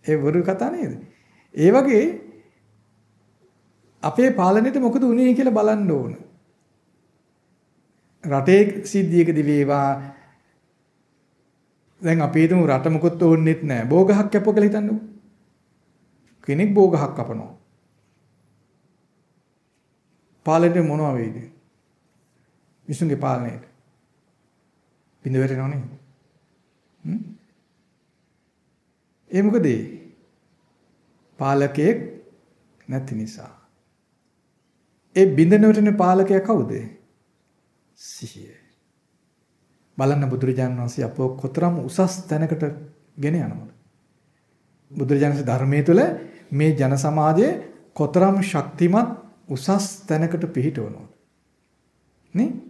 ඒ වරු කතා නේද? ඒ වගේ අපේ පාලනයට මොකද වුනේ කියලා බලන්න ඕන. රටේ සිද්ධියකදී වේවා දැන් අපි හිතමු රට මොකොත් ඕන්නෙත් නැහැ. බෝගහක් කැපුව කියලා හිතන්නකෝ. කෙනෙක් බෝගහක් කපනවා. පාලනයට මොනවා වෙයිද? විසුන්ගේ පාලනයට. බින්ද වැටෙනවනේ. හ්ම්? ඒ මොකද? පාලකයෙක් නැති නිසා. ඒ බින්දනවටනේ පාලකයා කවුද? සිහිය. බලන්න බුදුරජාණන් වහන්සේ අපව කොතරම් උසස් තැනකට ගෙන යනවද? බුදුරජාණන්සේ ධර්මයේ තුල මේ ජන සමාජයේ කොතරම් ශක්තිමත් උසස් තැනකට පිහිටවනවද? නේ?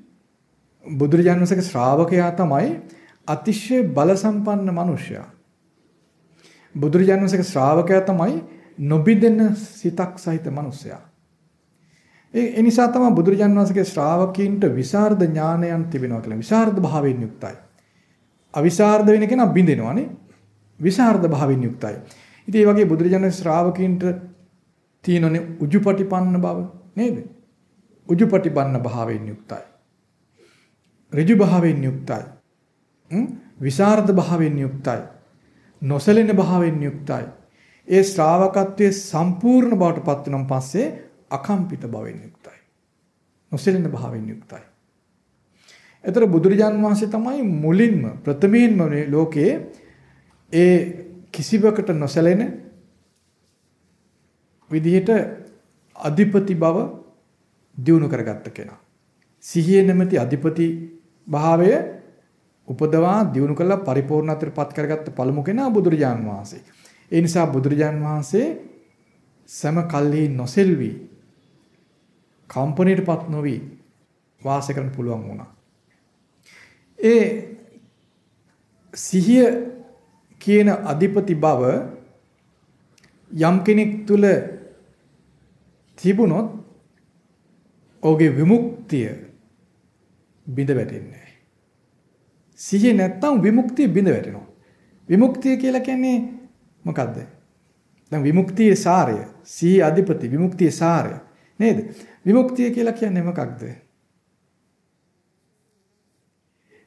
බුදුරජාණන් වහන්සේගේ ශ්‍රාවකයා තමයි අතිශය බල සම්පන්න මිනිසයා. බුදුරජාණන් වහන්සේගේ ශ්‍රාවකයා තමයි නොබිදෙන සිතක් සහිත මිනිසයා. ඒ නිසා තමයි බුදුරජාන් වහන්සේගේ ශ්‍රාවකීන්ට විසරද ඥානයන් තිබෙනවා කියලා. විසරද භාවයෙන් යුක්තයි. අවිසරද වෙන කෙනා බින්දෙනවානේ. විසරද භාවයෙන් යුක්තයි. ඉතින් මේ වගේ බුදුරජාණන් ශ්‍රාවකීන්ට තියෙනනේ උජුපටිපන්න බව නේද? උජුපටිපන්න භාවයෙන් යුක්තයි. ඍජු භාවයෙන් යුක්තයි. විසරද භාවයෙන් යුක්තයි. නොසලෙන භාවයෙන් යුක්තයි. ඒ ශ්‍රාවකත්වයේ සම්පූර්ණ බවට පත් වුණන් පස්සේ අකම්පිත භවෙන් යුක්තයි. නොසෙලෙන භාවයෙන් යුක්තයි. එතර බුදුරජාන් වහන්සේ තමයි මුලින්ම ප්‍රථමයෙන්ම මේ ලෝකයේ ඒ කිසිවකට නොසැලෙන විදිහට අධිපති බව දිනු කරගත්ත කෙනා. සිහිය නැමැති අධිපති භාවය උපදවා දිනු කළා පරිපූර්ණත්වයට පත් කරගත්ත පළමු කෙනා බුදුරජාන් වහන්සේ. ඒ නිසා බුදුරජාන් වහන්සේ සම කල්හි නොසෙල්වි කම්පණයටපත් නොවි වාසය කරන්න පුළුවන් වුණා. ඒ සිහිය කියන අධිපති බව යම් කෙනෙක් තුල තිබුණොත් ඔහුගේ විමුක්තිය බිඳ වැටෙන්නේ නැහැ. සිහිය නැත්තම් විමුක්තිය බිඳ වැටෙනවා. විමුක්තිය කියලා කියන්නේ මොකද්ද? දැන් විමුක්තියේ සාරය, සිහි අධිපති විමුක්තියේ සාරය නේද? විමුක්තිය කියලා කියන්නේ මොකක්ද?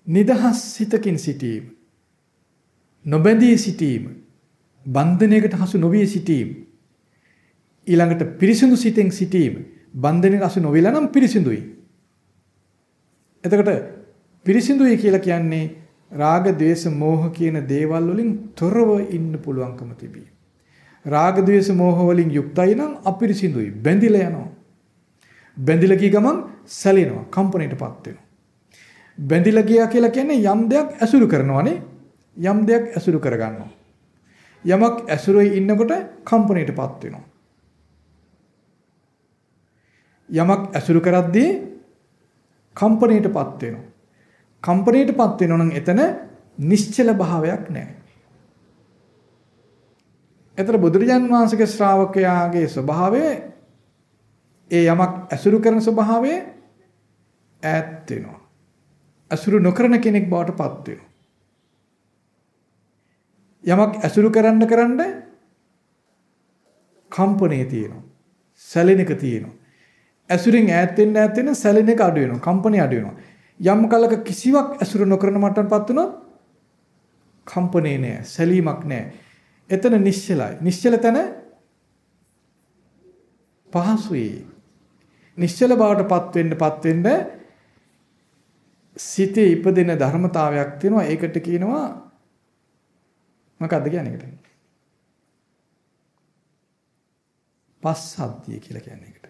නිදහස් සිතකින් සිටීම. නොබැඳී සිටීම. බන්ධනයකට හසු නොවී සිටීම. ඊළඟට පිරිසිදු සිතෙන් සිටීම. බන්ධනයට හසු නොවිලා නම් පිරිසිදුයි. එතකොට පිරිසිදුයි කියලා කියන්නේ රාග, ద్వේෂ, මෝහ කියන දේවල් වලින් තොරව ඉන්න පුළුවන්කම තිබී. රාග, ద్వේෂ, මෝහ වලින් යුක්තයි නම් අපිරිසිදුයි. බැඳිලා යනවා. බැඳිලා ගිය ගමන් සැලෙනවා, කම්පණයටපත් වෙනවා. බැඳිලා ගියා කියලා කියන්නේ යම් දෙයක් ඇසුරු කරනවානේ. යම් දෙයක් ඇසුරු කරගන්නවා. යමක් ඇසුරේ ඉන්නකොට කම්පණයටපත් වෙනවා. යමක් ඇසුරු කරද්දී කම්පණයටපත් වෙනවා. කම්පණයටපත් වෙනවා නම් එතන නිශ්චල භාවයක් නැහැ. එතන බුදුරජාන් වහන්සේගේ ශ්‍රාවකයාගේ ස්වභාවය ඒ යමක් ඇසුරු කරන ස්වභාවය ඈත් වෙනවා. ඇසුරු නොකරන කෙනෙක් බවට පත් වෙනවා. යමක් ඇසුරු කරන්න කරන්න කම්පණයේ තියෙනවා. සැලෙනක තියෙනවා. ඇසුරින් ඈත් වෙන්න ඈත් වෙන සැලෙනක අඩු වෙනවා. කම්පණය අඩු වෙනවා. යම් කලක කිසිවක් ඇසුරු නොකරන මට්ටමපත් වුණොත් කම්පණේ නෑ. සැලීමක් නෑ. එතන නිශ්චලයි. නිශ්චල තැන පහසුයි. නිශ්චල බවටපත් වෙන්නපත් වෙන්න සිතේ ඉපදෙන ධර්මතාවයක් තියෙනවා ඒකට කියනවා මොකක්ද කියන්නේ ඒකට පස්සද්ධිය කියලා කියන්නේ ඒකට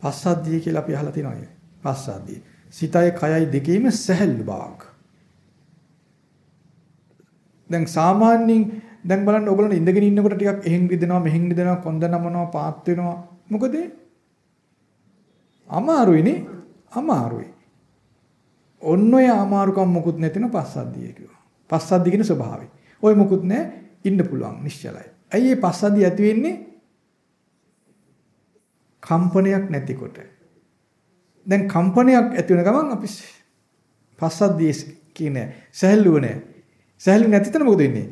පස්සද්ධිය කියලා අපි අහලා තියෙනවා පස්සද්ධිය සිතයි කයයි දෙකේම සැහැල්ලු බවක් දැන් සාමාන්‍යයෙන් දැන් බලන්න ඔයගොල්ලෝ ඉඳගෙන ඉන්නකොට ටිකක් එහෙන් රිදෙනවා මෙහෙන් රිදෙනවා කොන්ද නමනවා පාත් වෙනවා මොකද අමාරුයිනේ අමාරුයි. ඔන්න ඔය අමාරුකම් මොකුත් නැතින පස්සද්ධිය කිව්වා. පස්සද්ධිය කියන ස්වභාවය. ඔය මොකුත් නැහැ ඉන්න පුළුවන් නිශ්චලයි. ඇයි මේ පස්සද්ධිය ඇති වෙන්නේ? කම්පනයක් නැතිකොට. දැන් කම්පනයක් ඇති වෙන ගමන් අපි පස්සද්ධිය කියන සහැල්ලුව නැහැ. සහැල්ලු නැති තැන මොකද වෙන්නේ?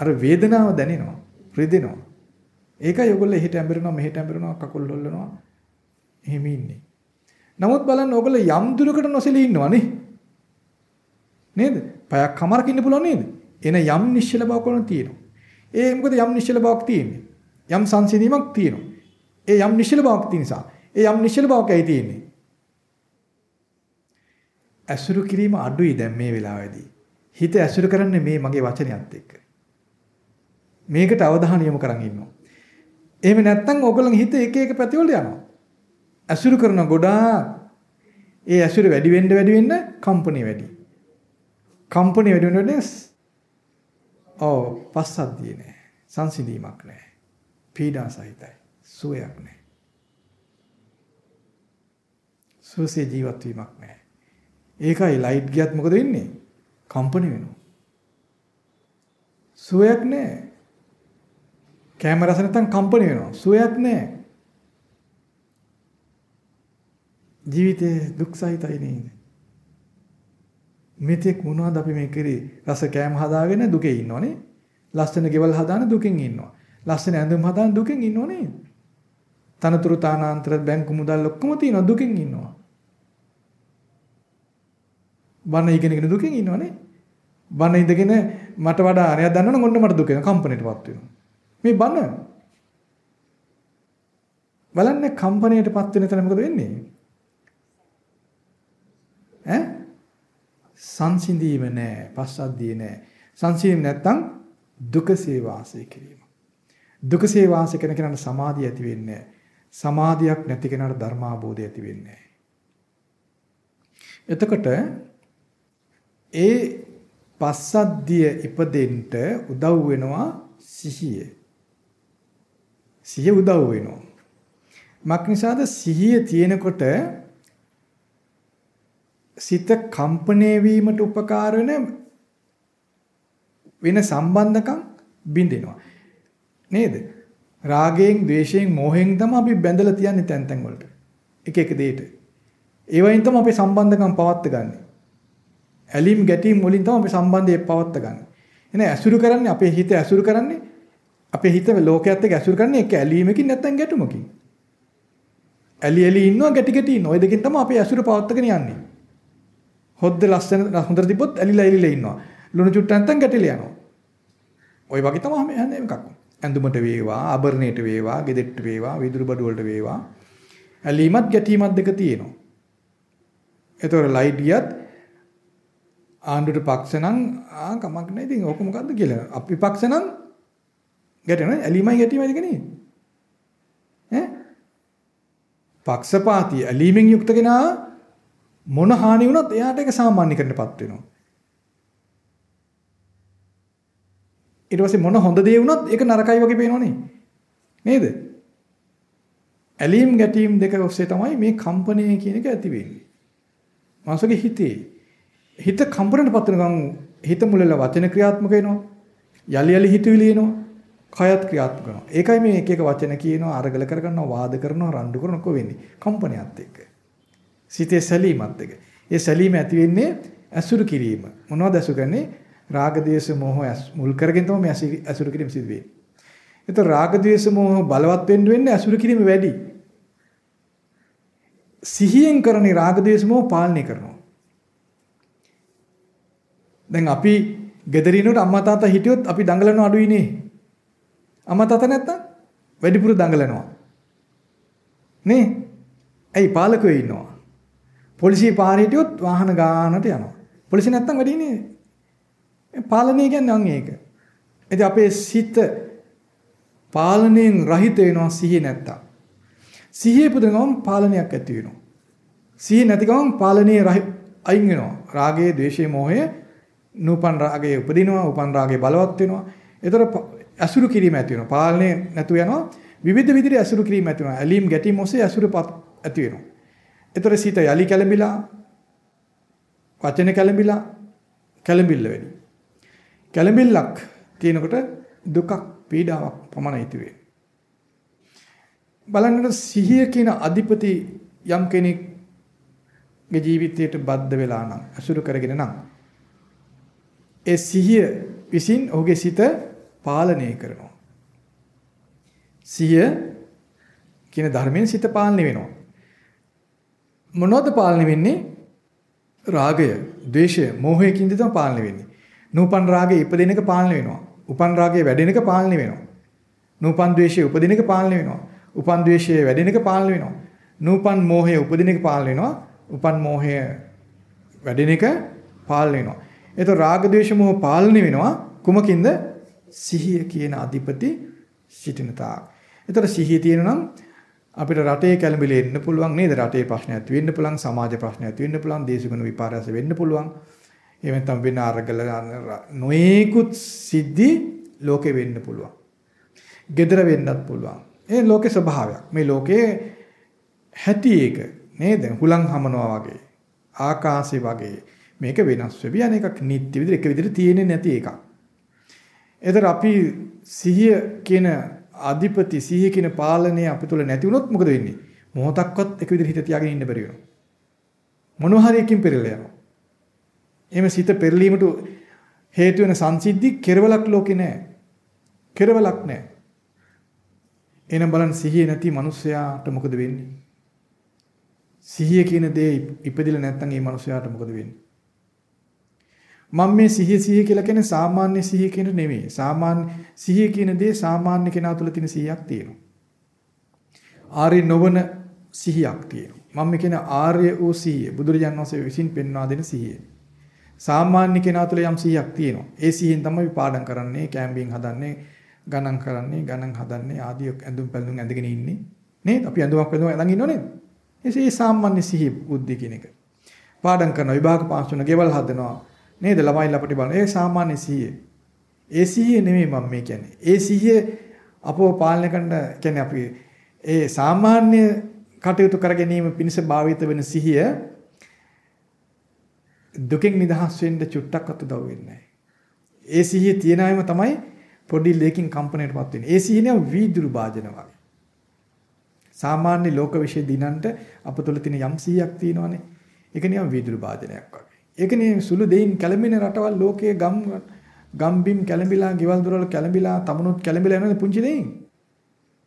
අර වේදනාව දැනෙනවා, රිදෙනවා. ඒකයි ඔයගොල්ලෝ එහෙට ඇඹරෙනවා, මෙහෙට ඇඹරෙනවා, කකුල් හොල්ලනවා. එහෙම ඉන්නේ. නමුත් බලන්න ඕගොල්ලෝ යම් දුරකට නොසලී ඉන්නවනේ. නේද? පැයක් කමරක ඉන්න පුළුවන් නේද? එන යම් නිශ්චල බවක් වුණා තියෙනවා. ඒ මොකද යම් නිශ්චල බවක් තියෙන්නේ. යම් සංසිඳීමක් තියෙනවා. ඒ යම් නිශ්චල බවක් තියෙන නිසා. ඒ යම් නිශ්චල බවක් ඇයි තියෙන්නේ? ඇසුරු කිරීම අඩුයි දැන් මේ වෙලාවේදී. හිත ඇසුරු කරන්නේ මේ මගේ වචනයත් එක්ක. මේකට අවධානය යොමු කරන් ඉන්නවා. එහෙම නැත්නම් ඕගොල්ලන් හිත එක එක පැතිවල යනවා. ඇසුරු කරන ගොඩාක් ඒ ඇසුර වැඩි වෙන්න වැඩි වෙන්න කම්පණි වැඩි. කම්පණි වැඩි වෙනකොට ඔව් පස්සද්ධිය නෑ. සංසිඳීමක් නෑ. පීඩා සහිතයි. සුවයක් නෑ. සුවසේ ජීවත් වීමක් නෑ. ඒකයි ලයිට් ගියත් මොකද වෙන්නේ? කම්පණි වෙනවා. සුවයක් නෑ. කැමරාස නැත්තම් කම්පණි වෙනවා. සුවයක් නෑ. ජීවිතේ දුක් සහිතයි නේද? මෙතෙක් මොනවද අපි මේ කරේ? රස කෑම හදාගෙන දුකේ ඉන්නවනේ. ලස්සන ගෙවල් හදාන දුකෙන් ඉන්නවා. ලස්සන ඇඳුම් හදාන දුකෙන් ඉන්නව නේද? තනතුරු තානාන්තර බැංකු මුදල් ඔක්කොම තියෙනවා දුකෙන් ඉන්නවා. බන ඉගෙනගෙන දුකෙන් ඉන්නවනේ. බන ඉඳගෙන මට වඩා අරයා දන්නවනම් ඔන්න මට දුක වෙනවා කම්පණයටපත් වෙනවා. මේ බන බලන්නේ කම්පණයටපත් වෙන තැන මොකද වෙන්නේ? ඈ සංසිඳීම නෑ, පස්සද්ධිය නෑ. සංසිඳීම නැත්තම් දුකසේ වාසය කිරීම. දුකසේ වාසය කරන කෙනාට සමාධිය ඇති වෙන්නේ සමාධියක් නැති කෙනාට ධර්මාබෝධය ඇති වෙන්නේ එතකොට ඒ පස්සද්ධිය ඉපදෙන්න උදව් වෙනවා සිහිය. සිහිය උදව් වෙනවා. මක් නිසාද සිහිය තියෙනකොට සිත කම්පණය වීමට උපකාර වෙන වෙන සම්බන්ධකම් බින්දෙනවා. නේද? රාගයෙන්, ద్వේෂයෙන්, මෝහයෙන් තමයි අපි බැඳලා තියන්නේ තැන් තැන් වලට. එක එක දෙයට. ඒ වයින් තමයි අපි සම්බන්ධකම් පවත්ත ගන්නෙ. ඇලීම් ගැටීම් වලින් තමයි අපි සම්බන්ධය පවත්ත ගන්න. එන ඇසුරු කරන්නේ අපේ හිත ඇසුරු කරන්නේ අපේ හිත ලෝකයේත් එක්ක ඇසුරු කරන්නේ ඒක ඇලීමකින් නැත්නම් ගැටුමකින්. ඇලි ඇලි ඉන්නවා ගැටි ගැටි ඉන්නවා. ඒ දෙකෙන් තමයි අපේ ඇසුරු පවත්ගෙන යන්නේ. හොද්ද ලස්සන හොඳට තිබ්බොත් ඇලිලා ඇලිලා ඉන්නවා. ලුණු චුට්ට නැත්නම් ගැටිලා යනවා. ওই වගේ තමයි හැම එකක්. ඇඳුමට වේවා, ආභරණයට වේවා, ගෙදෙට්ට වේවා, විදුරු බඩු වලට වේවා. ඇලීමත් ගැටීමත් දෙක තියෙනවා. ඒතොර ලයිට් ගියත් ආණ්ඩුවට පක්ෂ නම් ආ කමක් නැහැ ඉතින් ඕක මොකද්ද කියලා. අපි පක්ෂ නම් ගැටෙනවා ඇලීමයි ගැටීමයි දෙක නේ. ඈ පක්ෂපාතී ඇලීමෙන් යුක්ත කෙනා මොන හානි වුණත් එයාට ඒක සාමාන්‍යකරණයටපත් වෙනවා. ඊට පස්සේ මොන හොඳ දේ වුණත් ඒක නරකයි වගේ පේනවනේ. නේද? ඇලීම් ගැටීම් දෙක ඔස්සේ තමයි මේ කම්පණය කියන එක ඇති වෙන්නේ. මාසගේ හිතේ හිත කම්පණයටපත් වෙනකන් හිත මුලල වචන ක්‍රියාත්මක වෙනවා. යලි යලි හිතවිලි එනවා. කයත් ක්‍රියාත්මක වෙනවා. ඒකයි මේ එක එක වචන කියනවා, අරගල කරගන්නවා, වාද කරනවා, රණ්ඩු කරනවා කො වෙන්නේ. කම්පනයත් එක්ක. සිතේ සැලීමත් එක්ක. ඒ සැලීම ඇති වෙන්නේ ඇසුරු කිරීම. මොනවද ඇසුරු කරන්නේ? රාග දේශ මොහ මුල් කරගෙන තමයි මේ ඇසුරු කිරීම සිදු වෙන්නේ. ඒතර රාග දේශ මොහ බලවත් වෙන්න වෙන්නේ ඇසුරු කිරීම වැඩි. සිහියෙන් කරන රාග දේශ මොහ පාලනය කරනවා. දැන් අපි ගෙදරිනුට අම්මා තාත්තා හිටියොත් අපි දඟලන අඩුයිනේ. අම්මා තාත්තා නැත්තම් වැඩිපුර දඟලනවා. නේ? ඇයි පාලකයෝ ඉන්නවා. පොලිසිය පාරේ හිටියොත් වාහන ගානට යනවා. පොලිසිය නැත්තම් වැඩිනේ. පාලනය කියන්නේ අන් ඒක. ඉතින් අපේ සිත පාලනයෙන් රහිත වෙනවා සිහිය නැත්තම්. සිහිය පුදුන ගමන් පාලනයක් ඇති වෙනවා. සිහිය නැති ගමන් පාලනයේ අයින් වෙනවා. රාගයේ, ద్వේෂයේ, මෝහයේ නූපන් රාගයේ උපදිනවා, උපන් රාගයේ බලවත් වෙනවා. ඒතර අසුරු කිරීම ඇති වෙනවා. පාලනය නැතු වෙනවා. විවිධ විදිහට අසුරු කිරීම ඇති වෙනවා. ඇලීම් ගැටීම් ඔස්සේ අසුරුපත් ඇති වෙනවා. ඒතර සිත යලි කැළඹිලා වචන කැළඹිලා කැළඹිල්ල වැඩි. කැළඹිල්ලක් තියෙනකොට දුකක් පීඩාවක් පමණයි ඉතුරු බලන්නට සිහිය කියන අධිපති යම් කෙනෙක්ගේ ජීවිතයට බද්ධ වෙලා නම් අසුරු කරගෙන නම් ඒ සිහිය විසින් ඔහුගේ සිත පාලනය කරනවා. සිහිය කියන ධර්මයෙන් සිත පාලනය වෙනවා. මොනවද පාලනය වෙන්නේ? රාගය, ද්වේෂය, මෝහයකින්ද තමයි පාලනය වෙන්නේ. නූපන් රාගය ඉපදෙන එක පාලනය වෙනවා. උපන් රාගය වැඩෙන එක පාලනය වෙනවා. නූපන් ද්වේෂය උපදින එක පාලනය වෙනවා. උපන් ද්වේෂය වැඩෙන එක පාලනය වෙනවා. නූපන් මෝහය උපදින එක පාලනය වෙනවා. උපන් මෝහය වැඩෙන එක පාලනය වෙනවා. එතකොට රාග ද්වේෂ මොහ පාලනය වෙනවා කුමකින්ද? සිහිය කියන අධිපති සිටින තාක්. එතකොට සිහිය තියෙනවා නම් අපිට රටේ කැළඹිලි එන්න පුළුවන් නේද? රටේ ප්‍රශ්න ඇති වෙන්න පුළුවන්, සමාජ ප්‍රශ්න ඇති වෙන්න පුළුවන්, දේශගුණ විපර්යාස වෙන්න පුළුවන්. එහෙම නැත්නම් වෙන අරගල නොේකුත් සිද්ධි ලෝකේ වෙන්න පුළුවන්. gedara වෙන්නත් පුළුවන්. ඒ ලෝකේ ස්වභාවයක්. මේ ලෝකයේ හැටි එක නේද? හුලං හමනවා වගේ. ආකාශය වගේ. මේක වෙනස් වෙවි යන එකක් නිත්‍ය විදිහට එක විදිහට තියෙන්නේ නැති එකක්. එතකොට අපි සිහිය කියන අධිපති සිහිය කියන පාලනය අපි තුල නැති වුණොත් මොකද වෙන්නේ? මොහොතක්වත් එක විදිහට හිත තියාගෙන ඉන්න බැරි වෙනවා. මොනවා හරි එකකින් පෙරලා යනවා. එහෙම සිත පෙරලීමට හේතු වෙන සංසිද්ධි කෙරවලක් ලෝකේ නැහැ. කෙරවලක් නැහැ. එනම් බලන්න සිහිය නැති මිනිස්සයාට මොකද වෙන්නේ? සිහිය කියන දේ ඉපදිලා නැත්නම් ඒ මිනිස්සයාට මොකද වෙන්නේ? මම මේ සිහිය සිහිය කියලා කියන්නේ සාමාන්‍ය සිහිය කියන නෙමෙයි. සාමාන්‍ය සිහිය කියන දේ සාමාන්‍ය කෙනා තුළ තියෙන සිහියක් තියෙනවා. ආර්ය නොවන සිහියක් තියෙනවා. මම කියන ආර්ය වූ සිහිය බුදුරජාණන් වහන්සේ විසින් පෙන්වා දෙන සිහිය. සාමාන්‍ය කෙනා තුළ යම් සිහියක් තියෙනවා. ඒ සිහියෙන් තමයි පාඩම් කරන්නේ, කැම්බින් හදන්නේ, ගණන් කරන්නේ, ගණන් හදන්නේ, ආදී ඇඳුම් පැළඳුම් ඇඳගෙන ඉන්නේ. නේද? අපි ඇඳුමක් පැළඳුම් ඇඳන් ඉන්නව නේද? ඒ සාමාන්‍ය සිහිය බුද්ධි කියන එක. පාඩම් කරනවා, විභාග පාස් වෙනවා, ගෙවල් හදනවා, නේද? ළමයි ලපටි බලන. ඒ සාමාන්‍ය සිහිය. ඒ සිහිය නෙමෙයි මම මේ කියන්නේ. ඒ සිහිය අපව පාලනය කරන්න කියන්නේ අපි ඒ සාමාන්‍ය කටයුතු කර ගැනීම පිණිස භාවිත වෙන සිහිය දුකෙන් නිදහස් වෙන්න චුට්ටක්වත් උදව් වෙන්නේ ඒ සිහිය තියන අයම තමයි පොඩි ලේකින් කම්පණයටපත් වෙන්නේ. ඒ සිහිය නේ වීදුරු වාදන වගේ. සාමාන්‍ය ලෝක විශ්ය දිනන්ට අප තුළ තියෙන යම් සිහියක් තියෙනවානේ. ඒක නියම වීදුරු වාදනයක් වගේ. ඒකනේ සුළු දෙයින් කැළඹෙන රටවල් ලෝකයේ ගම් ගම්බිම් කැළඹිලා, ගෙවල් දොරවල් කැළඹිලා, තමුණුත් කැළඹිලා යනනේ පුංචි දෙයින්.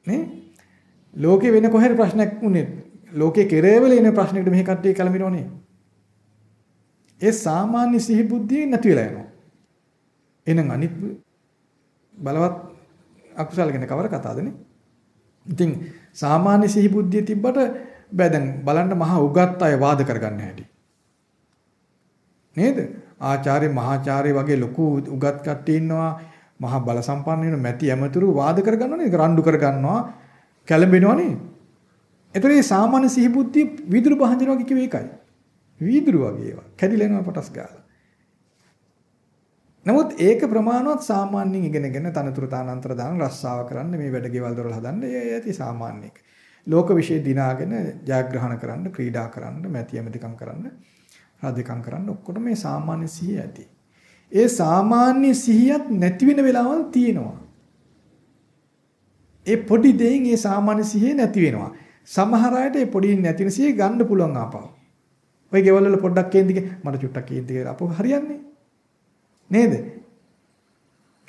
නේ? ලෝකේ වෙන කොහෙද ප්‍රශ්නයක් උනේ? ලෝකේ කෙරේවල එන ප්‍රශ්නයකට මෙහි කට්ටිය කැළඹිනවනේ. ඒ සාමාන්‍ය සිහි බුද්ධිය නැති වෙලා යනවා. එහෙනම් අනිත් බලවත් අකුසල ගැන කවර කතාවදනේ? ඉතින් සාමාන්‍ය සිහි බුද්ධිය තිබ්බට බෑ දැන් බලන්න මහා උගත් අය වාද කරගන්න හැටි. නේද? ආචාර්ය මහාචාර්ය වගේ ලොකු උගත් කට්ටිය ඉන්නවා. මහා බල සම්පන්න වෙන මැති ඇමතුරු වාද කරගන්නවනේ. ඒක රණ්ඩු කරගන්නවා. කැළඹෙනවනේ. ඒතරේ සාමාන්‍ය සිහිබුද්ධිය විදුරු භාජන වගේ කිව්වේ ඒකයි. විදුරු වගේ ඒවා. කැඩිලා යනවා පටස් ගාලා. නමුත් ඒක ප්‍රමාණවත් සාමාන්‍යයෙන් ඉගෙනගෙන තනතුරු තානාන්තර දාන රස්සාව කරන්න මේ වැඩ ගෙවල් දොරල හදන්න ඒ ඇති සාමාන්‍ය එක. ලෝක විශ්ේ දිනාගෙන ජයග්‍රහණ කරන්න ක්‍රීඩා කරන්න මැති ඇමතිකම් කරන්න රාජකම් කරන්න ඔක්කොට මේ සාමාන්‍ය සිහිය ඇති. ඒ සාමාන්‍ය සිහියත් නැති වෙන වෙලාවල් තියෙනවා. ඒ පොඩි දෙයින් ඒ සාමාන්‍ය සිහිය නැති වෙනවා. සමහර අයට ඒ පොඩි නැතින සිහිය ගන්න පුළුවන් ආපහු. ඔය ගෙවල් වල පොඩ්ඩක් කේන්දික මට චුට්ටක් කේන්දික අපෝ හරියන්නේ. නේද?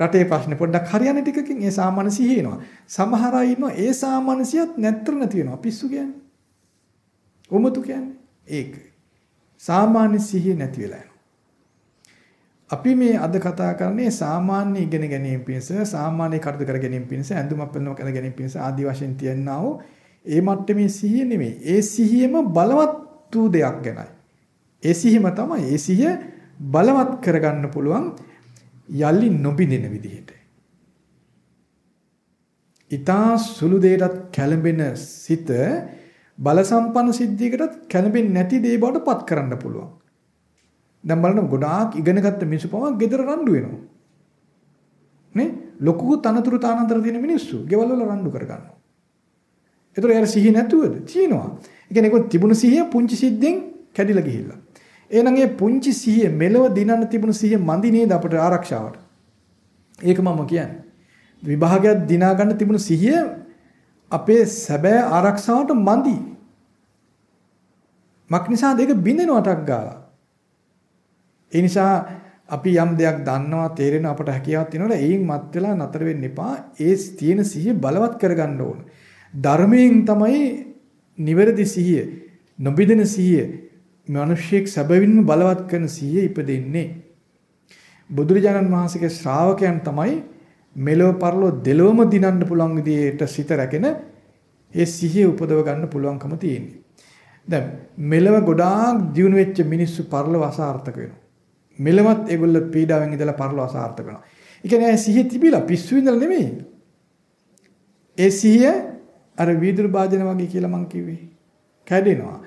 රටේ ප්‍රශ්නේ පොඩ්ඩක් හරියන්නේ ටිකකින් ඒ සාමාන්‍ය සිහිය එනවා. සමහර අය ඉන්නවා ඒ සාමාන්‍ය සිහියත් නැතර නැති වෙනවා. පිස්සු කියන්නේ. උමතු කියන්නේ. ඒක. සාමාන්‍ය සිහිය නැති වෙලා යනවා. අපි මේ අද කතා කරන්නේ සාමාන්‍ය ඉගෙන ගැනීම පිණිස සාමාන්‍ය කටයුතු කර ගැනීම පිණිස ඇඳුමක් පෙන්වන කර ගැනීම පිණිස ආදි වශයෙන් තියන්නා වූ ඒ මට්ටමේ සිහිය නෙමෙයි. ඒ සිහියම බලවත් වූ දෙයක් ගැනයි. ඒ සිහියම තමයි. ඒ සිහිය බලවත් කරගන්න පුළුවන් යලි නොබිනෙන විදිහට. ඊතා සුළු දෙයකට කැළඹෙන සිත බල සම්පන්න සිද්ධියකටත් කැළඹෙන්නේ නැති දේ බවට පත් කරන්න පුළුවන්. දැන් බලන්න ගොඩාක් ඉගෙනගත්ත මිනිස්සු පවා gedara රණ්ඩු වෙනවා. නේ? ලොකු තනතුරු තානතර තියෙන මිනිස්සු ගෙවල් වල රණ්ඩු කර ගන්නවා. ඒතර යාර සිහිය නැතුවද? තියෙනවා. ඒ කියන්නේ ඒක තිබුණු සිහිය පුංචි සිද්ධෙන් කැඩිලා ගිහිල්ලා. එහෙනම් ඒ පුංචි සිහිය මෙලව දිනන්න තිබුණු සිහිය මදි නේද අපට ආරක්ෂාවට? ඒක මම කියන්නේ. විභාගයක් දිනා ගන්න තිබුණු සිහිය අපේ සැබෑ ආරක්ෂාවට මදි. මක් නිසාද ඒක බින්දෙනවටක් ගාලා. ඒ නිසා අපි යම් දෙයක් දන්නවා තේරෙන අපට හැකියාවක් තියෙනවනේ ඒයින් මත් වෙලා නතර වෙන්න එපා. ඒ තියෙන සිහිය බලවත් කරගන්න ඕන. ධර්මයෙන් තමයි නිවැරදි සිහිය, නොබිදෙන සිහිය, මිනිස්සෙක් සැබවින්ම බලවත් කරන සිහිය ඉපදෙන්නේ. බුදුරජාණන් වහන්සේගේ ශ්‍රාවකයන් තමයි මෙලොව පරලොව දෙලොවම දිනන්න පුළුවන් විදිහට සිත රැගෙන ඒ සිහිය උපදව ගන්න පුළුවන්කම තියෙන්නේ. දැන් මෙලව ගොඩාක් දියුණු වෙච්ච මිනිස්සු පරලොව අසාර්ථක වෙනවා. මෙලවත් ඒගොල්ල පීඩාවෙන් ඉඳලා පරලොව අසාර්ථක වෙනවා. ඒ කියන්නේ සිහිය තිබිලා පිස්සු ඉඳලා නෙමෙයි. ඒ සිහිය අර වීදුරු භාජන වගේ කියලා මං කිව්වේ. කැඩෙනවා.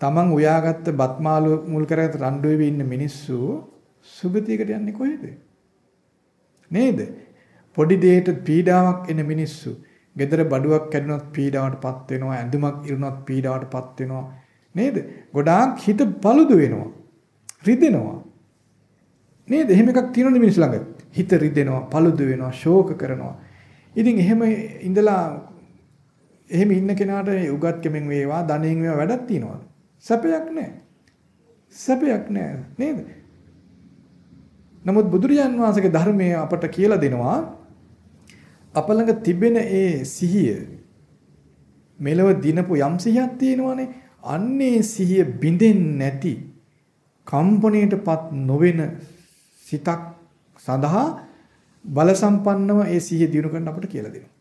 Taman උයාගත්ත බත්මාළු මුල් කරගෙන රණ්ඩු වෙවි ඉන්න මිනිස්සු සුගතියකට යන්නේ කොහෙද? නේද? පොඩි දෙයකට පීඩාවක් එන මිනිස්සු gedara බඩුවක් කැඩුනොත් පීඩාවටපත් වෙනවා ඇඳුමක් ඉරුණොත් පීඩාවටපත් වෙනවා. නේද? ගොඩාක් හිත පළුදු වෙනවා. රිදෙනවා. නේද? එහෙම එකක් තියෙනවනේ මිනිස් ළඟ? හිත රිදෙනවා පළුදු වෙනවා ශෝක කරනවා. ඉතින් එහෙම ඉඳලා එහෙම ඉන්න කෙනාට උගත්කමෙන් වේවා ධනෙන් වේවා වැඩක් තියනවද? සැපයක් නැහැ සැපයක් නැහැ නේද? නමුත් බුදුරජාන් වහන්සේගේ ධර්මය අපට කියලා දෙනවා අප ළඟ තිබෙන ඒ සිහිය මෙලව දිනපු යම් සිහියක් තියෙනවනේ අන්නේ සිහිය බිඳෙන්නේ නැති කම්පණයටපත් නොවන සිතක් සඳහා බල සම්පන්නව ඒ සිහිය දිනු කරන්න අපට කියලා දෙනවා.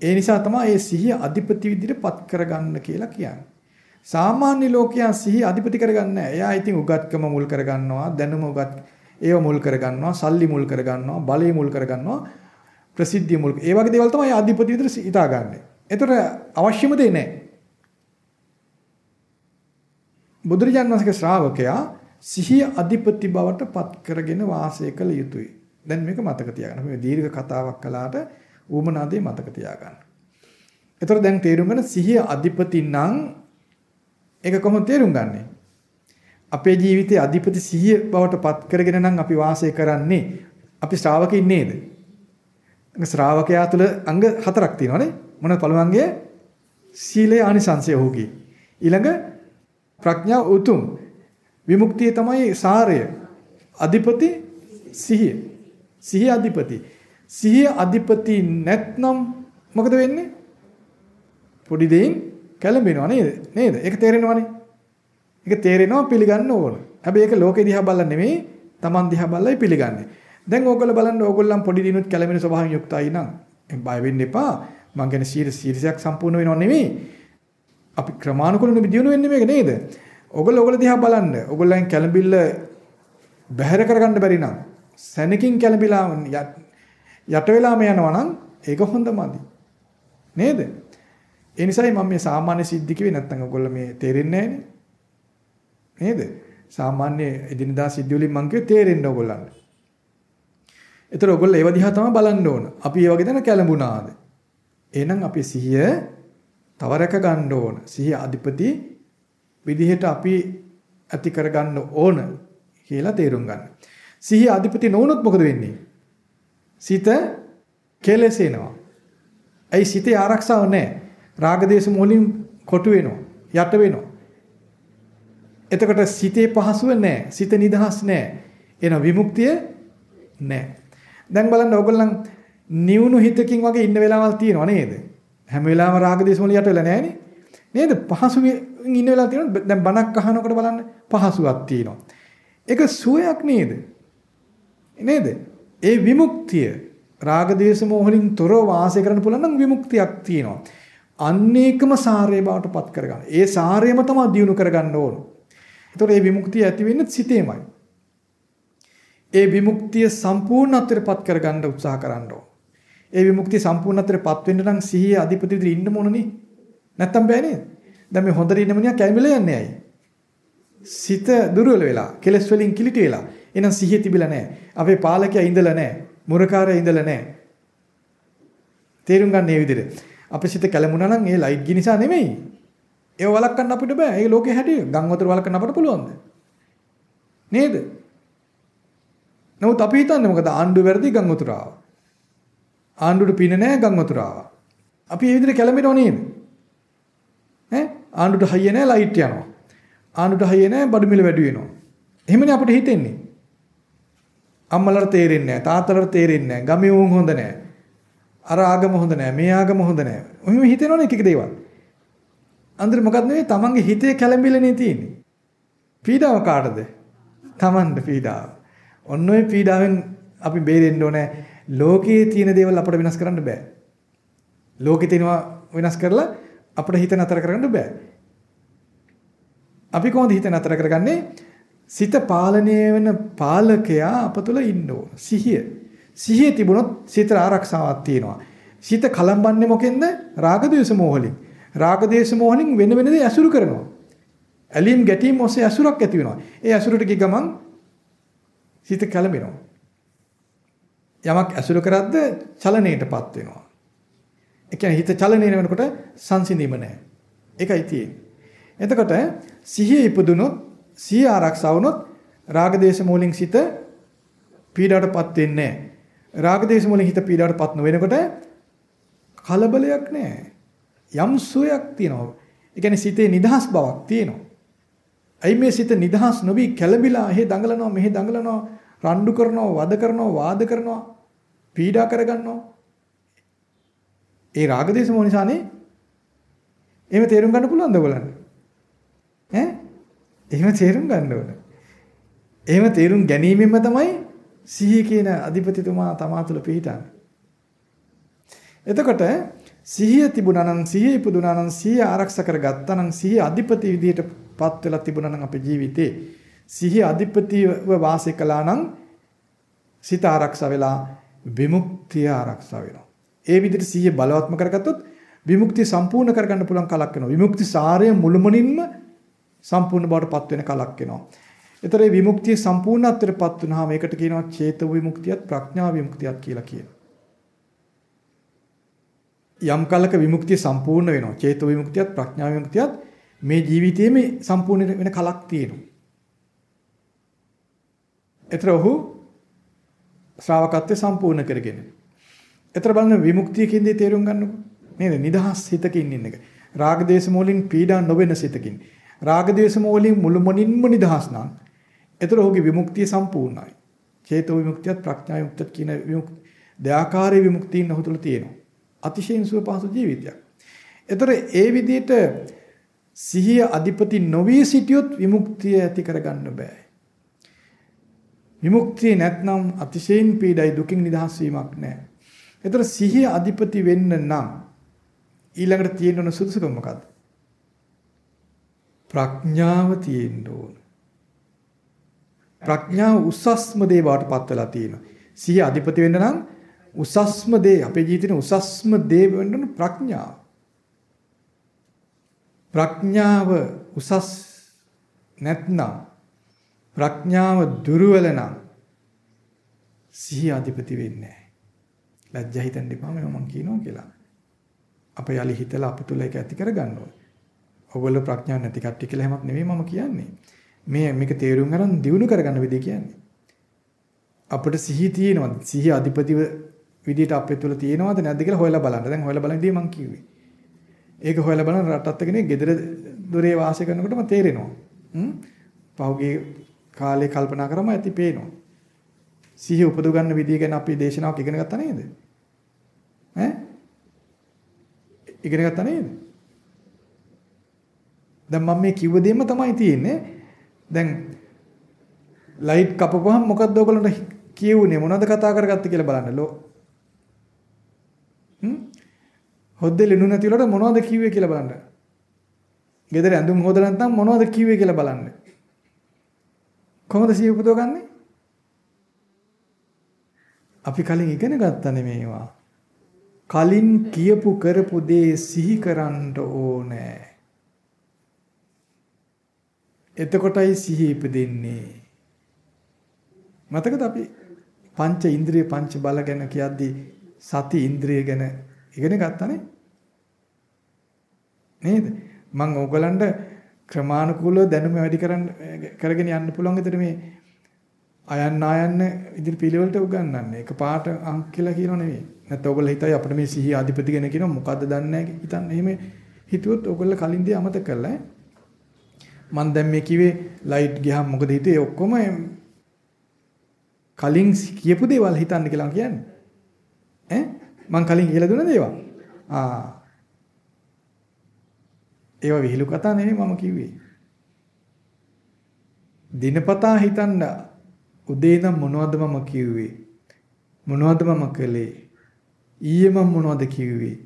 ඒ නිසා තමයි ඒ සිහිය අධිපති විදිහට පත් කරගන්න කියලා කියන්නේ. සාමාන්‍ය ලෝකයා සිහිය අධිපති කරගන්නේ නැහැ. එයා ඉතින් උගත්කම මුල් කරගන්නවා, දැනුම උගත් ඒව මුල් කරගන්නවා, සල්ලි මුල් කරගන්නවා, බලය මුල් කරගන්නවා. ප්‍රසිද්ධිය මුල් ඒ වගේ දේවල් තමයි ආධිපති විදිහට හිතාගන්නේ. ඒතර අවශ්‍යම දේ නැහැ. බුදුරජාණන් වහන්සේගේ ශ්‍රාවකයා සිහිය අධිපති බවට පත් කරගෙන වාසය කළ යුතුයි. දැන් මේක මතක තියාගන්න. මේ දීර්ඝ කතාවක් කළාට ඌමනාදේ මතක තියාගන්න. ඒතර දැන් තේරුම් ගන්න සිහිය අධිපති නම් ඒක කොහොමද තේරුම් ගන්නේ? අපේ ජීවිතයේ අධිපති සිහිය බවට පත් කරගෙන නම් අපි වාසය කරන්නේ. අපි ශ්‍රාවකෙ නේද? ශ්‍රාවකයා තුළ අංග හතරක් තියෙනවානේ. මොනවද පළවෙන්ගේ සීලේ ආනිසංසය ඔහුගේ. ඊළඟ ප්‍රඥා උතුම්. විමුක්තිය තමයි සාරය. අධිපති සිහිය. සිහිය අධිපති. සිහිය අධිපති නැත්නම් මොකද වෙන්නේ? පොඩි දෙයින් කැළඹෙනවා නේද? නේද? ඒක තේරෙනවනේ. ඒක තේරෙනවා පිළිගන්න ඕන. හැබැයි ඒක ලෝකෙ දිහා බලලා නෙමෙයි, Taman දිහා බලලායි පිළිගන්නේ. දැන් ඕගොල්ලෝ බලන්න ඕගොල්ලන් පොඩි දිනුත් කැළඹෙන ස්වභාවයෙන් යුක්තයි නම් බය වෙන්න එපා. මං කියන්නේ සීල සීලයක් සම්පූර්ණ වෙනව නෙමෙයි. අපි ක්‍රමානුකූලව දිනු වෙන්නේ මේක නේද? ඕගොල්ලෝ ඕගොල්ලෝ දිහා බලන්න. ඕගොල්ලන් කැළඹිල්ල බැහැර කරගන්න බැරි නම් සැනකින් කැළඹිලා යට වෙලාම යනවා නම් ඒක හොඳමදි. නේද? ඒ නිසායි මම මේ සාමාන්‍ය සිද්ධි කිව්වේ නැත්තම් ඔයගොල්ලෝ මේ තේරෙන්නේ නේද? සාමාන්‍ය එදිනදා සිද්ධි වලින් මම කිව්වේ තේරෙන්න ඕගොල්ලන්ට. ඒතර ඔයගොල්ලෝ ඒව දිහා තමයි බලන්න ඕන. අපි ඒ වගේ දන කැළඹුණාද? එහෙනම් අපි සිහිය තව රැක ගන්න ඕන. සිහිය අධිපති විදිහට අපි ඇති කරගන්න ඕන කියලා තේරුම් ගන්න. සිහිය අධිපති නොවුනොත් මොකද වෙන්නේ? සිත කෙලසෙනවා. ඇයි සිතේ ආරක්ෂාව නැහැ. රාග දේශ මොලින් කොටු වෙනවා. යට වෙනවා. එතකොට සිතේ පහසුව නැහැ. සිත නිදහස් නැහැ. එන විමුක්තිය නැහැ. දැන් බලන්න ඕගොල්ලන් නිවුණු හිතකින් වගේ ඉන්න වෙලාවල් තියෙනව නේද? හැම වෙලාවෙම රාග දේශ මොළ යට වෙලා නැහැනේ. නේද? පහසුවෙන් ඉන්න වෙලාව තියෙනවා. දැන් බණක් අහනකොට බලන්න පහසුවක් තියෙනවා. ඒක සුවයක් නේද? නේද? ඒ විමුක්තිය රාග දේශ මොහලින් තොරව වාසය කරන්න පුළුවන් නම් විමුක්තියක් තියෙනවා. අන්නේකම සාරය බවට පත් කරගන්න. ඒ සාරයම තමයි දිනු කරගන්න ඕන. ඒතකොට මේ විමුක්තිය ඇති වෙන්නේ සිතේමයි. ඒ විමුක්තිය සම්පූර්ණත්වයටපත් කරගන්න උත්සාහ කරන්න ඕන. ඒ විමුක්තිය සම්පූර්ණත්වයටපත් වෙන්න නම් සිහිය අධිපති විදිහට ඉන්න ඕනනේ. නැත්තම් බෑ නේද? දැන් මේ හොඳට ඉන්න මිනිහා කැමිලා යන්නේ ඇයි? සිත දුර්වල වෙලා, කෙලස් වලින් කිලිටි වෙලා. එහෙනම් සිහිය තිබිලා නැහැ. අපේ පාලකයා ඉඳලා නැහැ. මුරකාරයා ඉඳලා නැහැ. තේරුම් ගන්න මේ විදිහට. අපේ සිත කැළඹුණා නම් ඒ ලයිට් ගිය නිසා නෙමෙයි. ඒව වළක්වන්න අපිට බෑ. ඒ ලෝකේ හැටි ගම් වතුර වළක්වන්න අපට පුළුවන්ද? නේද? නමුත් අපි හිතන්නේ මොකද ආණ්ඩුව වැරදි ගම් වතුර ආවා. ආණ්ඩුවට පින නැහැ ගම් වතුර ආවා. අපි මේ විදිහට කැළඹෙනව නේද? ඈ ආණ්ඩුවට හයිය නැහැ ලයිට් යනවා. ආණ්ඩුවට හයිය නැහැ බඩු මිල වැඩි වෙනවා. එහෙමනේ අපිට හිතෙන්නේ. අම්මලට තේරෙන්නේ නැහැ තාත්තලට තේරෙන්නේ නැහැ ගමේ උන් හොඳ නැහැ. අර ආගම හොඳ නැහැ මේ ආගම හොඳ නැහැ. ඔහෙම හිතෙනවනේ එක එක දේවල්. අන්දර මොකක්ද නෙවෙයි තමන්ගේ හිතේ කැළඹිල්ලනේ තියෙන්නේ. පීඩාව කාටද? Tamanට පීඩාව. ඔන්න ඔය පීඩාවෙන් අපි බේරෙන්න ඕනේ. ලෝකයේ තියෙන දේවල් අපිට වෙනස් කරන්න බෑ. ලෝකේ තියෙනවා වෙනස් කරලා අපිට හිත නතර කරන්න බෑ. අපි කොහොමද හිත නතර කරගන්නේ? සිත පාලනය වෙන පාලකයා අප තුළ ඉන්න ඕන. සිහිය. සිහිය තිබුණොත් සිත ආරක්ෂාවක් තියෙනවා. සිත කලම්බන්නේ මොකෙන්ද? රාග දේශ මොහලින්. රාග දේශ මොහලින් වෙන වෙන දේ ඇසුරු කරනවා. ඇලීම් ගැටීම් ඔස්සේ ඇසුරක් ඇති වෙනවා. ඒ ඇසුරට ගිය ගමන් සිත කලඹෙනවා. යමක් ඇසුරු කරද්ද චලනයටපත් වෙනවා. ඒ කියන්නේ හිත චලනය වෙනකොට සංසිඳීම නැහැ. ඒකයි තියෙන්නේ. එතකොට සිහිය ඉපදුනොත් සිහිය ආරක්ෂා වුනොත් රාග දේශ මූලින් සිත පීඩාවටපත් වෙන්නේ නැහැ. රාග දේශ මූලින් හිත පීඩාවටපත් නොවෙනකොට කලබලයක් නැහැ. යම් සුවයක් තියෙනවා. ඒ කියන්නේ සිතේ නිදහස් බවක් තියෙනවා. ඇයි මේ සිත නිදහස් නොවි කැළඹිලා එහෙ දඟලනවා මෙහෙ දඟලනවා රණ්ඩු කරනවා වද කරනවා වාද කරනවා පීඩා කරගන්නවා. ඒ රාග දේශ මොහ නිසානේ එහෙම තේරුම් ගන්න පුළුවන්ද ඔයගලන්ට? ඈ? එහෙම තේරුම් ගන්න ඕන. එහෙම තේරුම් ගැනීමෙන්ම තමයි සිහිය කියන අධිපතිතුමා තමා තුළ පිහිටන්නේ. එතකොට සිහිය තිබුණා නම් සිහිය ඉපදුණා නම් සිහිය ආරක්ෂා කරගත්තා නම් සිහිය අධිපති විදියට පත් වෙලා තිබුණා නම් අපේ ජීවිතේ සිහිය අධිපතිව වාසය කළා නම් සිත ආරක්ෂා වෙලා විමුක්තිය ආරක්ෂා වෙනවා. ඒ විදිහට සිහිය බලවත්ම කරගත්තොත් විමුක්තිය සම්පූර්ණ කරගන්න පුළුවන් කලක් වෙනවා. විමුක්ති සාරය මුළුමනින්ම සම්පූර්ණ බවට පත් වෙන කලක් වෙනවා. ඒතර මේ විමුක්තිය සම්පූර්ණත්වයට පත් වුනහම ඒකට කියනවා චේතෝ විමුක්තියත් ප්‍රඥා විමුක්තියත් කියලා කියනවා. යම් කලක විමුක්තිය සම්පූර්ණ වෙනවා. චේතෝ විමුක්තියත් ප්‍රඥා විමුක්තියත් මේ ජීවිතයේම සම්පූර්ණ වෙන කලක් තියෙනවා. ඒතර ඔහු ශ්‍රාවකත්වය සම්පූර්ණ කරගෙන. ඒතර බලන්න විමුක්තිය කියන්නේ තේරුම් ගන්නකො. නේද? නිදහස් හිතකින් ඉන්න එක. රාග දේශ මොලින් පීඩා නොවෙන සිතකින්. රාග දේශ මොලින් මුළුමනින්ම නිදහස් නම් ඒතර ඔහුගේ විමුක්තිය සම්පූර්ණයි. චේතෝ විමුක්තියත් ප්‍රඥා විමුක්තියත් කියන විමුක්ති දෙආකාරයේ විමුක්තියින් ඔහු තුළ තියෙනවා. අතිශයින් සුව පහසු ජීවිතයක්. ඒතර ඒ විදිහට සිහිය අධිපති නොවී සිටියොත් විමුක්තිය ඇති කරගන්න බෑ. විමුක්තිය නැත්නම් අතිශයින් පීඩයි දුකින් නිදහස් වීමක් නෑ. ඒතර සිහිය අධිපති වෙන්න නම් ඊළඟට තියෙන්න ඕන සුදුසුකම මොකද්ද? ප්‍රඥාව තියෙන්න ඕන. ප්‍රඥාව උසස්ම දේ බවට පත් වෙලා තියෙනවා. සිහිය අධිපති වෙන්න නම් උසස්ම දේ අපේ ජීවිතේ උසස්ම දේ වෙන්න ප්‍රඥාව. ප්‍රඥාව උසස් නැත්නම් ප්‍රඥාව දුර්වල නම් සිහිය අධිපති වෙන්නේ නැහැ. ලැජ්ජා හිතෙන්න එපා මම කියනවා කියලා. අපේ යලි හිතලා අප තුල ඒක ඇති කරගන්න ඕනේ. ඔයගොල්ලෝ ප්‍රඥාව නැති කට්ටිය කියලා හැමත් නෙවෙයි මම කියන්නේ. මේ මේක තේරුම් ගන්න දිනු කරගන්න විදිය කියන්නේ. අපිට සිහිය තියෙනවා. සිහිය අධිපතිව විදියට අපේ තුල තියෙනවද නැද්ද කියලා හොයලා බලන්න. දැන් හොයලා බලන දේ මම කිව්වේ. ඒක හොයලා බලන රටත් එක්කනේ gedara දොරේ වාසය කරනකොටම තේරෙනවා. හ්ම්. පහුගිය කාලේ කල්පනා කරාම ඇති පේනවා. සිහිය උපදව ගන්න විදිය ගැන අපි දේශනාවක් ඉගෙන ගත්තා නේද? ඈ? ඉගෙන ගත්තා නේද? දැන් මම මේ කිව්ව දෙයක්ම තමයි තියෙන්නේ. දැන් ලයිට් කපපුවහම මොකද්ද ඔයගලන්ට කියුනේ මොනවද කතා කරගත්තේ කියලා බලන්න. හ්ම් හොද්දේ ලුණු නැති වලට මොනවද කිව්වේ කියලා බලන්න. ගෙදර ඇඳුම් හොදලා නැත්නම් මොනවද කිව්වේ කියලා බලන්න. කොහොමද සිහිය උපදවගන්නේ? අපි කලින් ඉගෙන ගත්තනේ මේවා. කලින් කියපු කරපු දේ සිහි කරන්න ඕනේ. එතකොටයි සිහිය ඉපදෙන්නේ. මතකද අපි පංච ඉන්ද්‍රිය පංච බල ගැන කියද්දී සති ඉන්ද්‍රිය ගැන ඉගෙන ගත්තානේ නේද මම ඕගලන්ට ක්‍රමානුකූලව දැනුම වැඩි කරන්න කරගෙන යන්න පුළුවන් විදිහට මේ අයන්න ආයන්න ඉදිරි පිළිවෙලට උගන්වන්නේ. ඒක පාට අංක කියලා කියනව නෙවෙයි. නැත්නම් ඕගොල්ලෝ හිතයි අපිට මේ සිහිය අධිපති ගැන කියනවා මොකද්ද දන්නේ නැහැ හිතන්නේ. එහෙම හිතුවොත් ඕගොල්ලෝ කලින් දේ අමතක කරලා මම දැන් මේ කිව්වේ ලයිට් ගියාම මොකද හිතුවේ ඔක්කොම කලින් කියපු දේවල් හිතන්න කියලා කියන්නේ. ඈ මං කලින් කියලා දුන්න දේවල්. ආ. ඒව විහිළු කතා නෙමෙයි මම කිව්වේ. දිනපතා හිතන්න උදේ නම් මොනවද මම කිව්වේ? මොනවද මම කළේ? ඊයේ මම මොනවද කිව්වේ?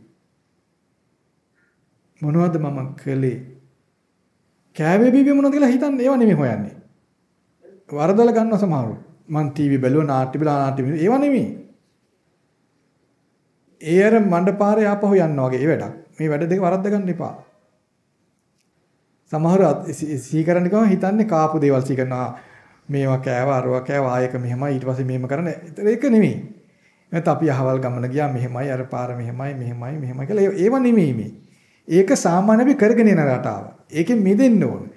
මොනවද මම කළේ? කෑවේ බීබේ මොනවද කියලා හිතන්න ඒව නෙමෙයි හොයන්නේ. වරදල ගන්න සමහරව. මං ටීවී බැලුවා නාට්‍ය බලා නාට්‍ය ඒව නෙමෙයි. ඒ අර මණ්ඩපාරේ ආපහු යනවා වගේ ඒ වැඩක්. මේ වැඩ දෙක වරද්ද ගන්න එපා. සමහර සීකරන්න ගම හිතන්නේ කාපු දේවල් සීකරනවා. මේවා කෑවා අරවා කෑවා ආයක මෙහෙමයි ඊට පස්සේ මෙහෙම කරන්න. ඒක නෙමෙයි. නැත්නම් අපි අහවල් ගමන ගියා මෙහෙමයි අර පාර මෙහෙමයි මෙහෙමයි මෙහෙමයි කියලා ඒව නෙමෙයි මේ. ඒක සාමාන්‍ය අපි කරගෙන යන රටාව. ඒකෙන් මිදෙන්න ඕනේ.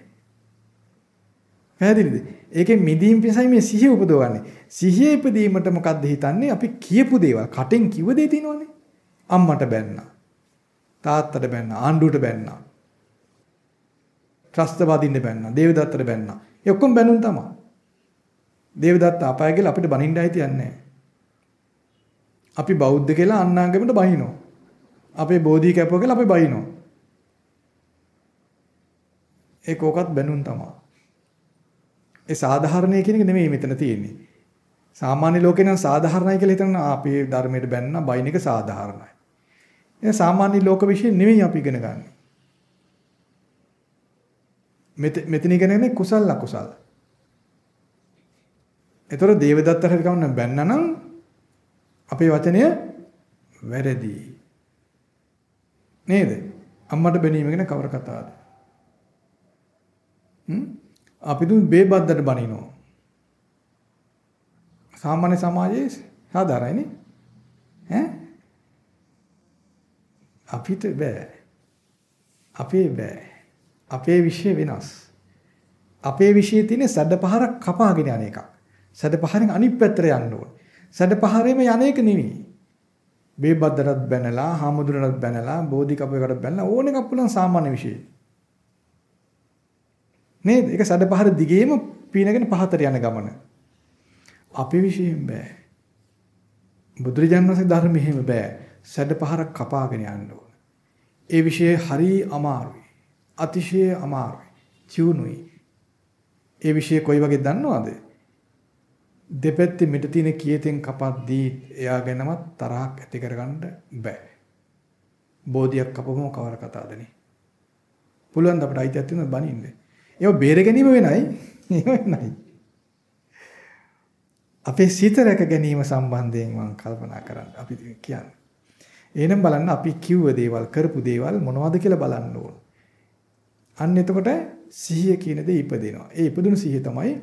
පැහැදිලිද? ඒකෙන් මිදීම පිණිසයි මේ සිහිය උපදවන්නේ. සිහිය ඉපදීමට මොකද්ද හිතන්නේ? අපි කියපු දේවල් කටෙන් කිව්ව දේ තියෙනවනේ. අම්මට බැන්නා. තාත්තට බැන්නා. ආණ්ඩුවට බැන්නා. ත්‍රස්තවාදින්න බැන්නා. දේවදත්තට බැන්නා. ඒ ඔක්කොම බැනුම් තමයි. දේවදත්ත අපාය කියලා අපිට බනින්න හිතියන්නේ නැහැ. අපි බෞද්ධ කියලා අන්නාගමට බහිනවා. අපේ බෝධි කැපුව කියලා අපි බහිනවා. ඒක ඕකත් බැනුම් තමයි. ඒ සාධාරණයි කියන එක නෙමෙයි මෙතන තියෙන්නේ. සාමාන්‍ය ලෝකේ නම් සාධාරණයි කියලා හිතන අපේ ධර්මයට බැන්න බයින් එක සාධාරණයි. ඒ සාමාන්‍ය ලෝක විශ්ේ නෙමෙයි අපි ඉගෙන ගන්න. මෙතන ඉගෙන ගන්නේ කුසල අකුසල. ඒතර දේවදත්තට හරි කවන්න බැන්න නම් අපේ වචනය වැරදි. නේද? අම්මට බැනීම ගැන කවර කතාවද? හ්ම් අපි දුන් බේබද්දට බනිනවා. සාමාන්‍ය සමාජයේ සාධාරණයි ඈ අපිට බෑ. අපේ බෑ. අපේ විශ්ය වෙනස්. අපේ විශ්යේ තියෙන සැඩපහරක් කපාගෙන යන එකක්. සැඩපහරෙන් අනිත් පැත්තට යන්න ඕන. සැඩපහරේම යන එක නෙවෙයි. බේබද්දටත් බැනලා, හාමුදුරනටත් බැනලා, බෝධිකපයකට බැනලා ඕන එකක් පුළුවන් සාමාන්‍ය විශ්යේ. නේද? ඒක සැඩපහර දිගේම පීනගෙන පහතට යන ගමන. අපේ විශ්යෙන් බෑ. බුදුරජාණන් වහන්සේ ධර්මෙ හිම බෑ. සැඩපහරක් කපාගෙන යන්න ඕන. ඒ විශ්ය හරි අමාරුයි. අතිශය අමාරුයි. චුණුයි. ඒ විශ්ය කොයි වගේ දන්නවද? දෙපැත්තේ මිට තියෙන කීතෙන් කපද්දී එයා ගැනමත් තරහක් ඇති කරගන්න බෑ. බෝධියක් කපපම කවර කතාවදනේ. පුළුවන් ද අපිට අයිතියක් තියෙනවද බනින්නේ? ඒව බේර ගැනීම වෙනයි. ඒව වෙනයි. අපේ සිත රැක ගැනීම සම්බන්ධයෙන් මම කල්පනා කරන්න අපි කියන්නේ. එහෙනම් බලන්න අපි කිව්ව දේවල් කරපු දේවල් මොනවද කියලා බලන්න ඕන. අන්න එතකොට සිහිය කියන දේ ඉපදෙනවා. ඒ ඉපදුණු සිහිය තමයි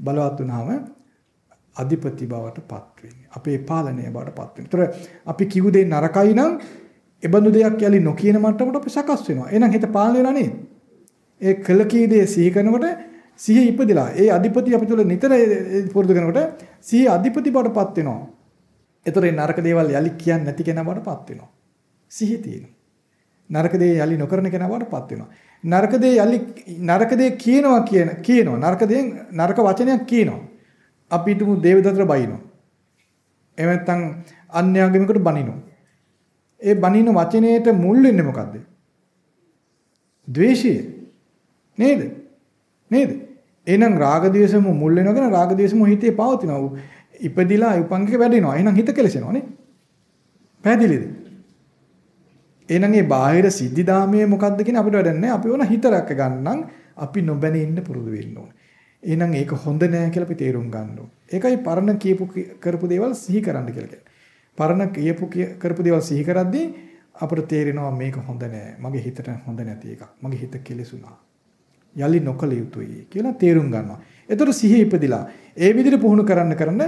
බලවත් වුනහම අධිපති බවට පත් වෙන්නේ. අපේ පාලනය බවට පත් වෙන්නේ. ඒතර අපි කිව්ව දේ නරකයි නම් එබඳු දෙයක් යලි නොකියන මට්ටමට අපි සකස් වෙනවා. එහෙනම් හිත පාලනය වෙලා නේද? ඒ කළ කී දේ සිහි කරනකොට සිහිය ඉපදිලා ඒ අධිපති අපි තුල නිතර පුරුදු කරනකොට සිහිය අධිපති බවටපත් වෙනවා. ඒතර ඒ නරක දේවල් යලි කියන්නේ නැති කෙනා බවටපත් වෙනවා. සිහිය තියෙනවා. නරක දේ යලි නොකරන කෙනා බවටපත් වෙනවා. නරක දේ යලි නරක දේ කියනවා කියන කියනවා. නරක දේ නරක වචනයක් කියනවා. අපි හිතමු දේවදත්තට බයිනවා. එහෙම නැත්නම් අන්‍යයන්ගෙමකට බනිනවා. ඒ බනින වචනයේට මුල් වෙන්නේ මොකද්ද? ද්වේෂය. නේද? නේද? එහෙනම් රාග ද්වේෂම මුල් වෙනවගෙන රාග ද්වේෂම හිතේ පවතිනවා. ඉපදිලා උපංගික වැඩෙනවා. එහෙනම් හිත කෙලසෙනවා නේ. පැහැදිලිද? එහෙනම් මේ බාහිර සිද්ධි ධාමයේ මොකද්ද කියන අපිට වැඩක් නැහැ. අපි ඕන හිත රැක ගන්නම් අපි නොබැනී ඉන්න පුරුදු වෙන්න ඕනේ. එහෙනම් ඒක හොඳ නෑ කියලා අපි තේරුම් ගන්න ඒකයි පරණ කියපු කරපු දේවල් සිහි කරන්න කියලා කියන්නේ. පරණ කියපු කරපු දේවල් සිහි කරද්දී අපට තේරෙනවා මේක හොඳ නෑ. මගේ හිතට හොඳ නැති එකක්. මගේ හිත කෙලෙසුණා. යලි නොකළ යුතුයි කියලා තේරුම් ගන්නවා. එතකොට සිහිය ඉපදිලා ඒ විදිහට පුහුණු කරන්න කරන්න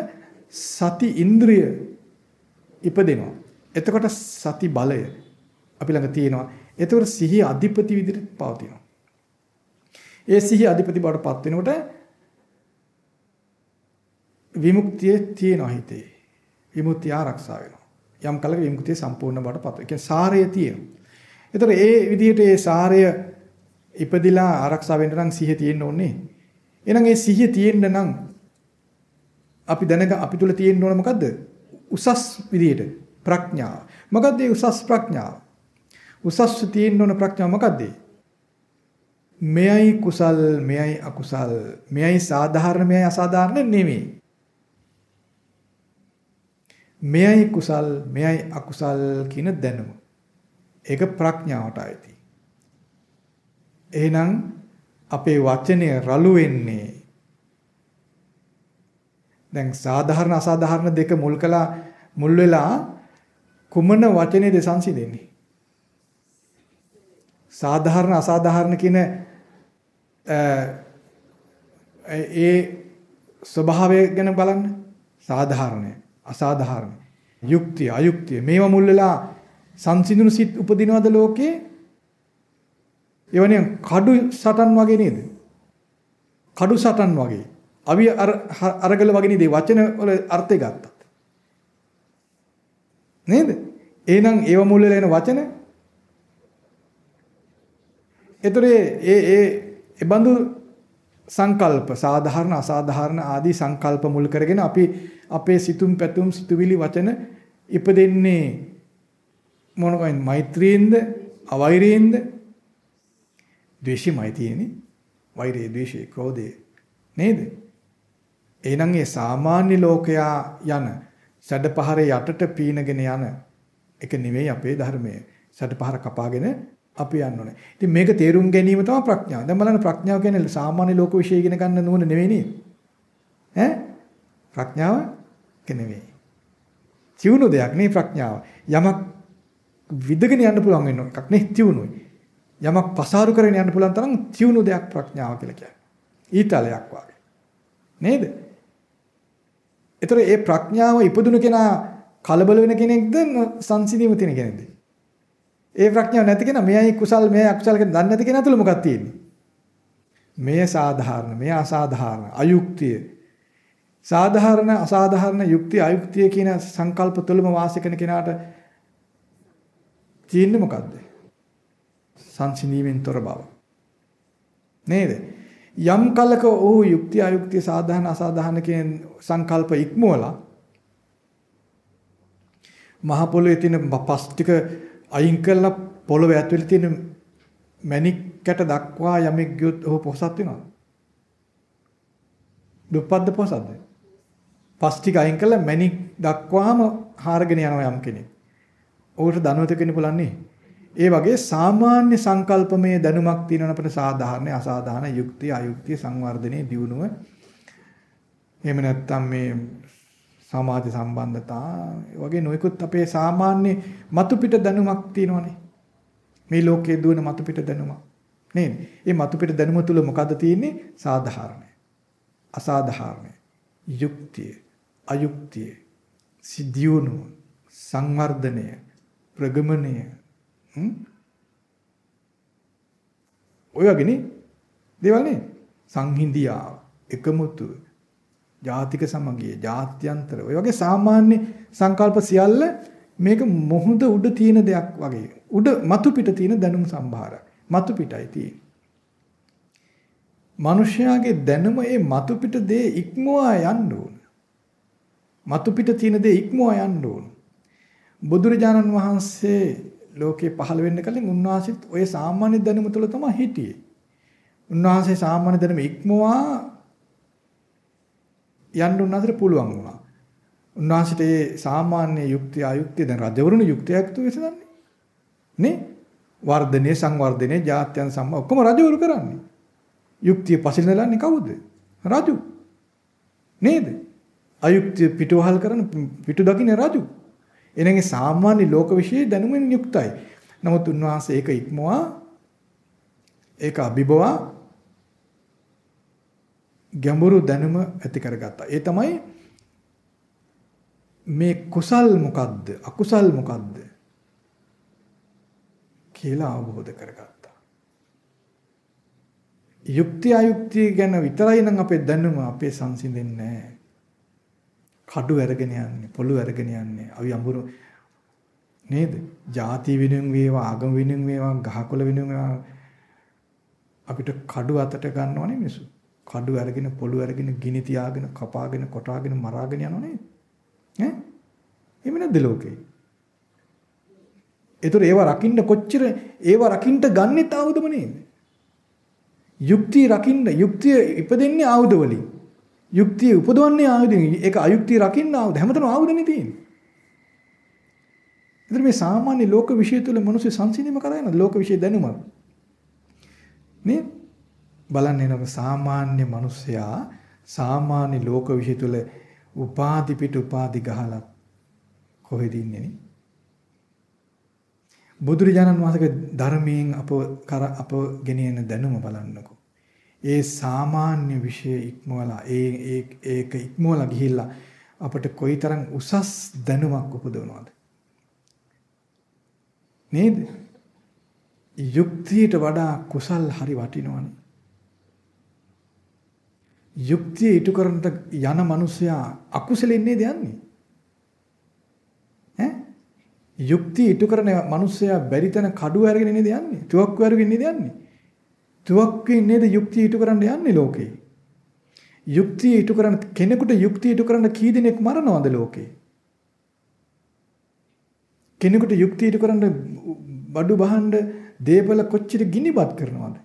සති ඉන්ද්‍රිය ඉපදෙනවා. එතකොට සති බලය අපි ළඟ තියෙනවා. එතකොට සිහිය අධිපති විදිහට පවතිනවා. ඒ සිහිය අධිපති බවට පත් වෙනකොට විමුක්තිය තියෙනවා හිතේ. විමුක්තිය ආරක්ෂා වෙනවා. යම් කලක විමුක්තිය සම්පූර්ණ බවට පත් වෙනවා. ඒ කියන්නේ සාරය තියෙනවා. එතකොට ඒ විදිහට ඒ සාරය ඉපදිලා ආරක්ෂා වෙන්න නම් සිහිය තියෙන්න ඕනේ. එහෙනම් ඒ සිහිය තියෙන්න නම් අපි දැනග අපි තුල තියෙන්න ඕන මොකද්ද? උසස් විදියට ප්‍රඥාව. මොකද්ද ඒ උසස් ප්‍රඥාව? උසස් තියෙන්න ඕන ප්‍රඥාව මොකද්ද? මෙයයි කුසල් මෙයයි අකුසල් මෙයයි සාධාරණ මෙයයි අසාධාරණ නෙමෙයි. මෙයයි කුසල් මෙයයි අකුසල් කියන දැනුම. ඒක ප්‍රඥාවට අයිති. එහෙනම් අපේ වචනය රළු වෙන්නේ. දැන් සාධාරණ අසාධාරණ දෙක මුල් කළා මුල් වෙලා කුමන වචනේද සංසිඳෙන්නේ? සාධාරණ අසාධාරණ කියන ඒ ස්වභාවය ගැන බලන්න. සාධාරණය අසාධාරණ යුක්තිය අයුක්තිය මේවා මුල් වෙලා සංසිඳුණු සිත් උපදිනවද ලෝකේ? එවනේ කඩු සටන් වගේ නේද? කඩු සටන් වගේ. අවි අරගල වගේ නේද? වචන වල අර්ථය ගත්තත්. නේද? එහෙනම් ඒව මුල් වෙලා එන වචන? ඒතරේ ඒ ඒ ඒබඳු සංකල්ප සාධාරණ අසාධාරණ ආදී සංකල්ප මුල් කරගෙන අපි අපේ සිතුම් පැතුම් සිතුවිලි වචන ඉපදෙන්නේ මොනකයින් මෛත්‍රියෙන්ද අවෛරයෙන්ද ද්වේෂයමයි තියෙන්නේ වෛරය ද්වේෂය ක්‍රෝධය නේද එහෙනම් ඒ සාමාන්‍ය ලෝකයා යන සැඩපහරේ යටට පීනගෙන යන එක නෙවෙයි අපේ ධර්මය සැඩපහර කපාගෙන අපි යන්න ඕනේ. ඉතින් මේක තේරුම් ගැනීම තමයි ප්‍රඥාව. දැන් බලන්න ප්‍රඥාව කියන්නේ සාමාන්‍ය ලෝක විශ්ය ඉගෙන ගන්න නුවණ නෙවෙයි නේද? ඈ? ප්‍රඥාව නෙවෙයි. තියුණු දෙයක් නේ ප්‍රඥාව. යමක් විදගෙන යන්න පුළුවන් වෙන එකක් නේ තියුණුයි. යමක් පසාරු කරගෙන යන්න පුළුවන් තරම් තියුණු දෙයක් ප්‍රඥාව කියලා කියන්නේ. ඊතලයක් වගේ. නේද? ඒතර ඒ ප්‍රඥාව ඉපදුණු කෙනා කලබල වෙන කෙනෙක්ද සංසිඳීම තියෙන කෙනෙක්ද? ඒ ප්‍රඥාව නැති කෙනා මෙයයි කුසල් මෙයයි අකුසල් කියන දන්නේ නැති කෙනා තුල මොකක්ද තියෙන්නේ? මෙය සාධාරණ, මෙය අසාධාරණ, අයුක්තිය. සාධාරණ, අසාධාරණ, යුක්තිය, අයුක්තිය කියන සංකල්ප තුලම වාසය කරන කෙනාට තියෙන්නේ මොකද්ද? සංසිඳීමෙන් තොර බව. නේද? යම් කලක ඕ යුක්ති අයුක්ති සාධාන අසාධාන කියන සංකල්ප ඉක්මවලා මහ පොළොවේ තියෙන පස් ටික අයින් කරලා පොළොව ඇතුලේ තියෙන මැණික්කට දක්වා යමෙක් ගියොත් ඔහු පොසත් වෙනවා. දුප්පත්ද පොසත්ද? පස් ටික අයින් කරලා මැණික් දක්වාම හාරගෙන යනවා යම් කෙනෙක්. ඔහුට ධනවත කෙනෙක් බලන්නේ. ඒ වගේ සාමාන්‍ය සංකල්පමය දැනුමක් තියෙනවන අපිට සාධාරණ අසාධාරණ යුක්තිය අයුක්තිය සංවර්ධනයේ දියුණුව එහෙම නැත්නම් මේ සමාජ සම්බන්ධතා වගේ නොයෙකුත් අපේ සාමාන්‍ය මතු පිට දැනුමක් තියෙනවනේ මේ ලෝකයේ දුවන මතු පිට දැනුමක් නේද? මේ මතු පිට දැනුම තුල මොකද්ද තියෙන්නේ? සාධාරණයි. අසාධාරණයි. යුක්තිය, අයුක්තිය, සිද්ධියුණුව, සංවර්ධනය, ප්‍රගමණය, ඔය වගේනේ දේවල් නේ? සංහිඳියාව එකමුතු ජාතික සමගිය ජාත්‍යන්තර ඔය වගේ සාමාන්‍ය සංකල්ප සියල්ල මේක මොහොත උඩ තියෙන දෙයක් වගේ. උඩ මතු පිට තියෙන දැනුම් සම්භාරයක් මතු පිටයි තියෙන්නේ. මිනිස්යාගේ දැනුම ඒ මතු පිට දේ ඉක්මවා යන්න ඕන. මතු පිට තියෙන දේ ඉක්මවා යන්න ඕන. බුදුරජාණන් වහන්සේ ලෝකේ පහළ වෙන්න කලින් උන්වහන්සේත් ওই සාමාන්‍ය දැනුම තුළ තමයි හිටියේ. උන්වහන්සේ සාමාන්‍ය දැනුම ඉක්මවා යන්න උන්වහන්සේට පුළුවන් වුණා. උන්වහන්සේට ඒ සාමාන්‍ය යුක්තිය අයුක්තිය දැන් රජවරුන් යුක්තියක් තු විසඳන්නේ. නේ? වර්ධනයේ සංවර්ධනයේ ජාත්‍යන් සම්ම ඔක්කොම රජවරු කරන්නේ. යුක්තිය පසිලනලන්නේ කවුද? රජු. නේද? අයුක්තිය පිටුවහල් කරන පිටු දකින්න රජු. එනගේ සාමාන්‍ය ලෝක විශ්ේ දැනුමින් යුක්තයි. නමුත් උන්වහන්සේ ඒක ඉක්මවා ඒක අභිබවා ගැඹුරු දැනුම ඇති කරගත්තා. ඒ තමයි මේ කුසල් මොකද්ද අකුසල් මොකද්ද කියලා අවබෝධ කරගත්තා. යුක්ති අයුක්ති ගැන විතරයි නම් අපේ දැනුම අපේ සංසිඳෙන්නේ නැහැ. කඩු අරගෙන යන්නේ පොළු අරගෙන යන්නේ අවි අඹුරු නේද? ಜಾති විනුම් වේවා ආගම විනුම් වේවා ගහකොළ විනුම් වේවා අපිට කඩු අතට ගන්නවනේ මිනිස්සු. කඩු අරගෙන පොළු අරගෙන ගිනි තියාගෙන කපාගෙන කොටාගෙන මරාගෙන යනවනේ. ඈ? එහෙම නැද්ද ලෝකේ? ඒතර ඒව රකින්න කොච්චර ඒව රකින්න ගන්නෙත් ආවුදම නේද? යුක්තිය රකින්න යුක්තිය ඉපදෙන්නේ ආයුධ වලින්. යුක්තිය උපදවන්නේ ආයුධෙන්. ඒක අයුක්තිය රකින්න ආයුධ. හැමතැනම ආයුධනේ තියෙන්නේ. ඉතින් මේ සාමාන්‍ය ලෝක විශ්ය තුල මිනිස්සු සංසිඳීම කරා යන ලෝක විශ්ය දැනුම. නේ? බලන්න එනම සාමාන්‍ය මිනිසයා සාමාන්‍ය ලෝක විශ්ය තුල උපාදි පිට උපාදි ගහලා කොහෙද ඉන්නේ නේ? බුදුරජාණන් වහන්සේගේ ධර්මයෙන් අප අප ගෙනියන දැනුම බලන්නකෝ. ඒ සාමාන්‍ය විෂය ඉක්මවලා ඒ ඒක ඉක්මවලා ගිහිල්ලා අපිට කොයිතරම් උසස් දැනුමක් උපදවනවද? නේද? යුක්තියට වඩා කුසල් හරි වටිනවනේ. යුක්තිය ඉටු කරන්නට යන මිනිසයා අකුසලෙන් නේද යන්නේ? ඈ? යුක්තිය ඉටු කරන මිනිසයා බැරි තැන කඩුව අරගෙන නේද යන්නේ? තුවක්කුව අරගෙන නේද යන්නේ? තුවක්කුවෙන් නේද යුක්තිය ඉටු කරන්න යන්නේ ලෝකේ? යුක්තිය ඉටු කරන්න කෙනෙකුට යුක්තිය ඉටු කරන්න කී දෙනෙක් මරනවද ලෝකේ? කෙනෙකුට යුක්තිය ඉටු කරන්න බඩු බහන්න දේපල කොච්චර ගිනිපත් කරනවද?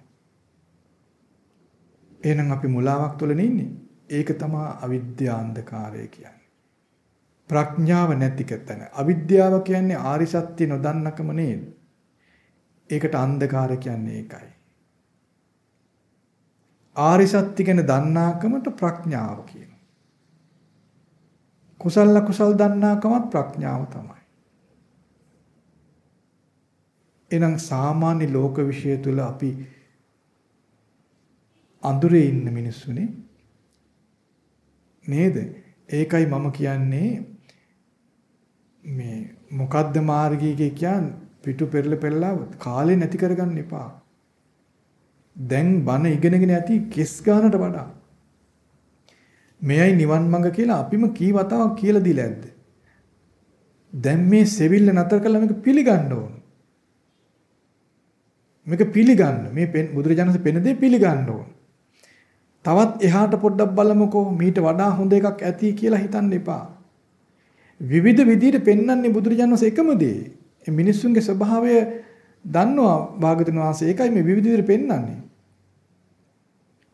එහෙනම් අපි මුලාවක් තුළ ඉන්නේ. ඒක තමයි අවිද්‍යා අන්ධකාරය කියන්නේ. ප්‍රඥාව නැති කතන. අවිද්‍යාව කියන්නේ ආරි සත්‍ය නොදන්නකම නේද? ඒකට අන්ධකාරය කියන්නේ ඒකයි. ආරි සත්‍ය ගැන දන්නාකමට ප්‍රඥාව කියනවා. කුසල කුසල් දන්නාකමත් ප්‍රඥාව තමයි. එහෙනම් සාමාන්‍ය ලෝක විශ්ය තුල අපි අඳුරේ ඉන්න මිනිස්සුනේ නේද? ඒකයි මම කියන්නේ මේ මොකද්ද මාර්ගය කියන්නේ පිටු පෙරල පෙරලා කාලේ නැති කරගන්න එපා. දැන් බන ඉගෙනගෙන ඇති කෙස් ගන්නට වඩා මෙයයි නිවන් මඟ කියලා අපිම කී වතාවක් කියලා දීලා ඇද්ද? දැන් මේ සෙවිල්ල නතර කළා මේක පිළිගන්න ඕන. මේක පිළිගන්න. මේ බුදුරජාණන්සේ පෙන දේ පිළිගන්න ඕන. තවත් එහාට පොඩ්ඩක් බලමුකෝ මීට වඩා හොඳ එකක් ඇති කියලා හිතන්න එපා. විවිධ විදිහට පෙන්වන්නේ බුදුරජාණන් වහන්සේ එකම දේ. මේ මිනිස්සුන්ගේ ස්වභාවය දන්නවා භාගතුන් වහන්සේ. ඒකයි මේ විවිධ විදිහට පෙන්වන්නේ.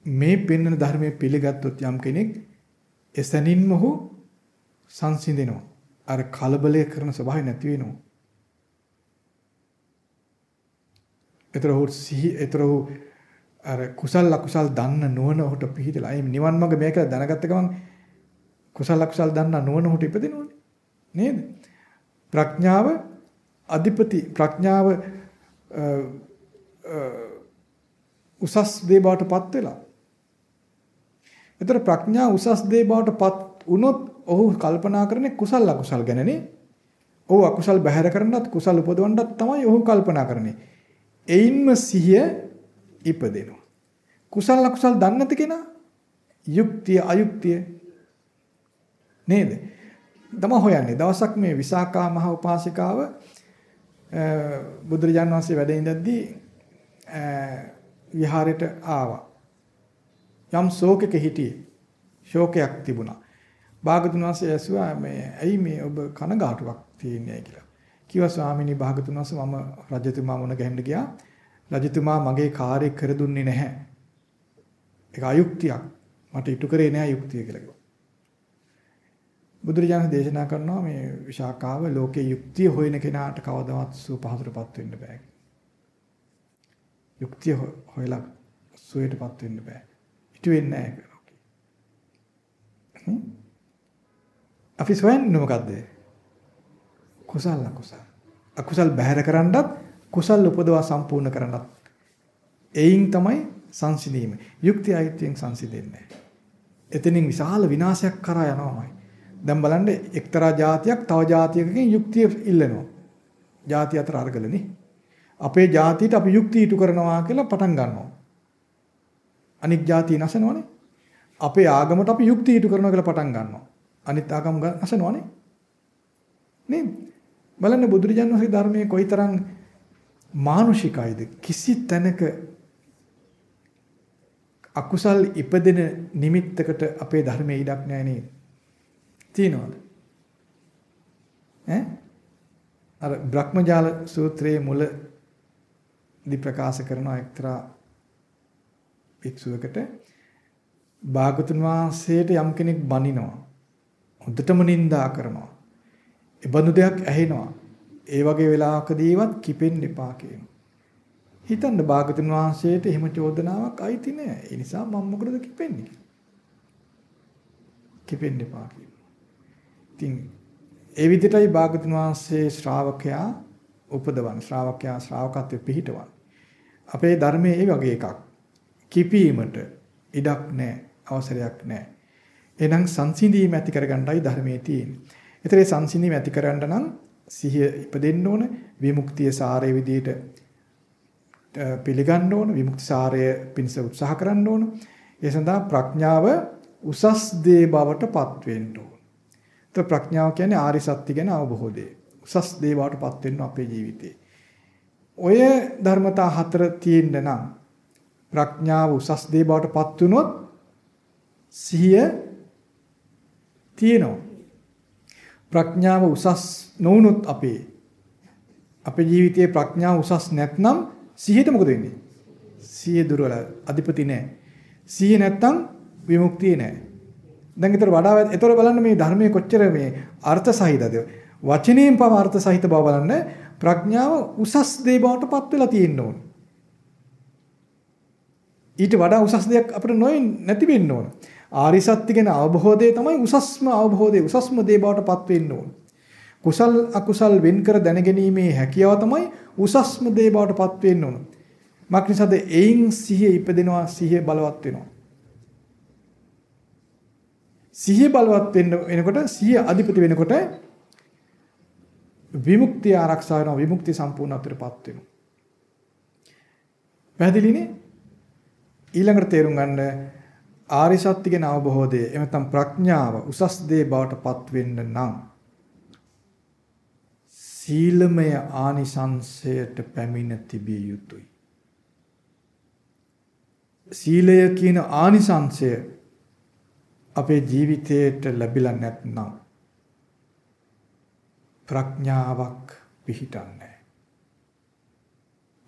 මේ පෙන්වන ධර්මයේ පිළිගත්තොත් යම් කෙනෙක් එසනින්ම ඔහු සංසිඳෙනවා. අර කලබලය කරන ස්වභාවය නැති වෙනවා. ඒතර ඔහු සිහි ඒතර ඔහු අර කුසල් අකුසල් දන්න නුවණ ඔහුට පිහිටලා. ඒ නිවන් මඟ මේක දැනගත්ත ගමන් කුසල අකුසල් දන්න නුවණ ඔහුට ඉපදෙනවනේ. නේද? ප්‍රඥාව අධිපති ප්‍රඥාව උසස් දේ බවට පත් වෙලා. ඒතර ප්‍රඥා උසස් දේ බවට පත් වුණොත් ඔහු කල්පනා කරන්නේ කුසල අකුසල් ගැනනේ. ඔහු අකුසල් බැහැර කරන්නත් කුසල් උපදවන්නත් තමයි ඔහු කල්පනා කරන්නේ. එයින්ම සිහිය ඉපදෙනවා. කුසල අකුසල් දන්නේ නැති කෙනා යුක්තිය අයුක්තිය නේද? තම හොයන්නේ. දවසක් මේ විසාකා මහ උපාසිකාව බුදුරජාණන් වහන්සේ වැඩ ඉඳද්දී විහාරයට ආවා. යම් ශෝකයක හිටියේ. ශෝකයක් තිබුණා. භාගතුන් වහන්සේ ඇසුවා මේ ඇයි මේ ඔබ කනගාටුවක් තියෙන්නේ කියලා. කිව්වා ස්වාමීනි භාගතුන් වහන්සේ මම රජතුමා මුණ ගැහෙන්න ගියා. රජතුමා මගේ කාර්ය කර දුන්නේ නැහැ. ඒක අයුක්තියක්. මට ඉටු කරේ නැහැ යුක්තිය කියලා කිව්වා. බුදුරජාණන් දේශනා කරනවා මේ විශාකාව ලෝකේ යුක්තිය හොයන කෙනාට කවදාවත් සුව පහසුටපත් වෙන්න බෑ. යුක්තිය හොයලා සුවයටපත් වෙන්න බෑ. ඉටු වෙන්නේ නැහැ ලෝකේ. අපි සොයන්නේ මොකද්ද? කුසල අකුසල. අකුසල් බැහැර කරන්නත් කුසල් උපදවා සම්පූර්ණ කරන්නත්. එයින් තමයි සංසිඳීම. යුක්තිය අයිතියෙන් සංසිඳෙන්නේ. එතනින් විශාල විනාශයක් කරා යනවාමයි. දැන් බලන්න එක්තරා જાතියක් තව જાතියකකින් යුක්තිය ඉල්ලනවා. ಜಾති අතර අ르ගලනේ. අපේ જાතියට අපි යුක්ති ඉටු කරනවා කියලා පටන් ගන්නවා. අනික් જાති නැසනවනේ. අපේ ආගමට අපි යුක්ති ඉටු කරනවා කියලා පටන් ගන්නවා. අනිත් ආගම් නැසනවනේ. නේද? බලන්න බුදුරජාණන් වහන්සේ ධර්මයේ කොයිතරම් මානුෂිකයිද කිසි තැනක අකුසල් ඉපදෙන නිමිත්තකට අපේ ධර්මයේ ඉඩක් නැහැ නේද? තියනවද? ඈ අර බ්‍රහ්මජාල සූත්‍රයේ මුල දි ප්‍රකාශ කරන එක්තරා භික්ෂුවකට භාගතුන් වහන්සේට යම් කෙනෙක් බනිනවා. හොඳටම නිඳා කරනවා. ඒ බඳු දෙයක් ඇහෙනවා. ඒ වගේ වෙලාවකදීවත් කිපෙන්න එපා කියනවා. හිතන්න භාගතුන් වහන්සේට එහෙම චෝදනාවක් අයිති නෑ. ඒ නිසා මම මොකටද කිපෙන්නේ? කිපෙන්න එපා කියනවා. ඉතින් ඒ විදිහටයි භාගතුන් වහන්සේ ශ්‍රාවකයා උපදවන ශ්‍රාවකයා ශ්‍රාවකත්වයේ පිහිටවන. අපේ ධර්මයේ ඒ වගේ එකක්. කිපීමට ඉඩක් නැහැ, අවසරයක් නැහැ. එහෙනම් සංසිඳීම ඇති කරගන්නයි ධර්මයේ තියෙන්නේ. ඒතරේ සංසිඳීම ඇති කරගන්න නම් සිහිය ඉපදෙන්න ඕන, විමුක්තිය සාරේ විදියට පිළිගන්න ඕන, විමුක්ති සාරය පිණිස උත්සාහ කරන්න ඕන. ඒ සඳහා ප්‍රඥාව උසස් දේ බවට පත් වෙන්න ඕන. તો ප්‍රඥාව කියන්නේ ආරි සත්‍ය ගැන අවබෝධය. උසස් දේ බවට පත් වෙන්න අපේ ජීවිතේ. ඔය ධර්මතා හතර තියෙන්න නම් ප්‍රඥාව උසස් දේ බවට පත් වුනොත් සිහිය තියෙනවා. ප්‍රඥාව උසස් නොවුනොත් අපේ අපේ ජීවිතයේ ප්‍රඥාව උසස් නැත්නම් සිහියට මොකද වෙන්නේ? සිහිය දුර්වල අධිපති නැහැ. සිහිය නැත්තම් විමුක්තිය නැහැ. දැන් ඊතර වඩා ඊතර බලන්න මේ ධර්මයේ කොච්චර මේ අර්ථ සහිතද? වචනයෙන් පව අර්ථ සහිත බව බලන්න ප්‍රඥාව උසස් දේ බවට පත් වෙලා තියෙන්න ඕන. ඊට වඩා උසස් දෙයක් අපිට නොයි නැති වෙන්න ඕන. ආරි සත්‍ය ගැන අවබෝධය තමයි උසස්ම අවබෝධය උසස්ම දේ බවට පත් වෙන්න ඕන. කුසල් අකුසල් වෙන් කර දැනගැනීමේ හැකියාව තමයි උසස්ම දේ බවට පත් වෙන්න ඕන. මක්නිසාද එයින් සිහිය ඉපදෙනවා සිහිය බලවත් වෙනවා. සිහිය බලවත් වෙන්න වෙනකොට සිහිය අධිපති වෙනකොට විමුක්තිය ආරක්ෂා වෙනවා විමුක්තිය සම්පූර්ණත්වයටපත් වෙනවා. පැහැදිලිනේ? ඊළඟට තේරුම් ගන්න ආරි සත්‍ය ගැන අවබෝධය එහෙම නැත්නම් ප්‍රඥාව උසස් දේ බවට පත් වෙන්න නම් සීලමය ආනිසංසයට පැමිණ තිබිය යුතුයි. සීලය කියන ආනිසංසය අපේ ජීවිතයට ලැබිලා නැත්නම් ප්‍රඥාවක් පිහිටන්නේ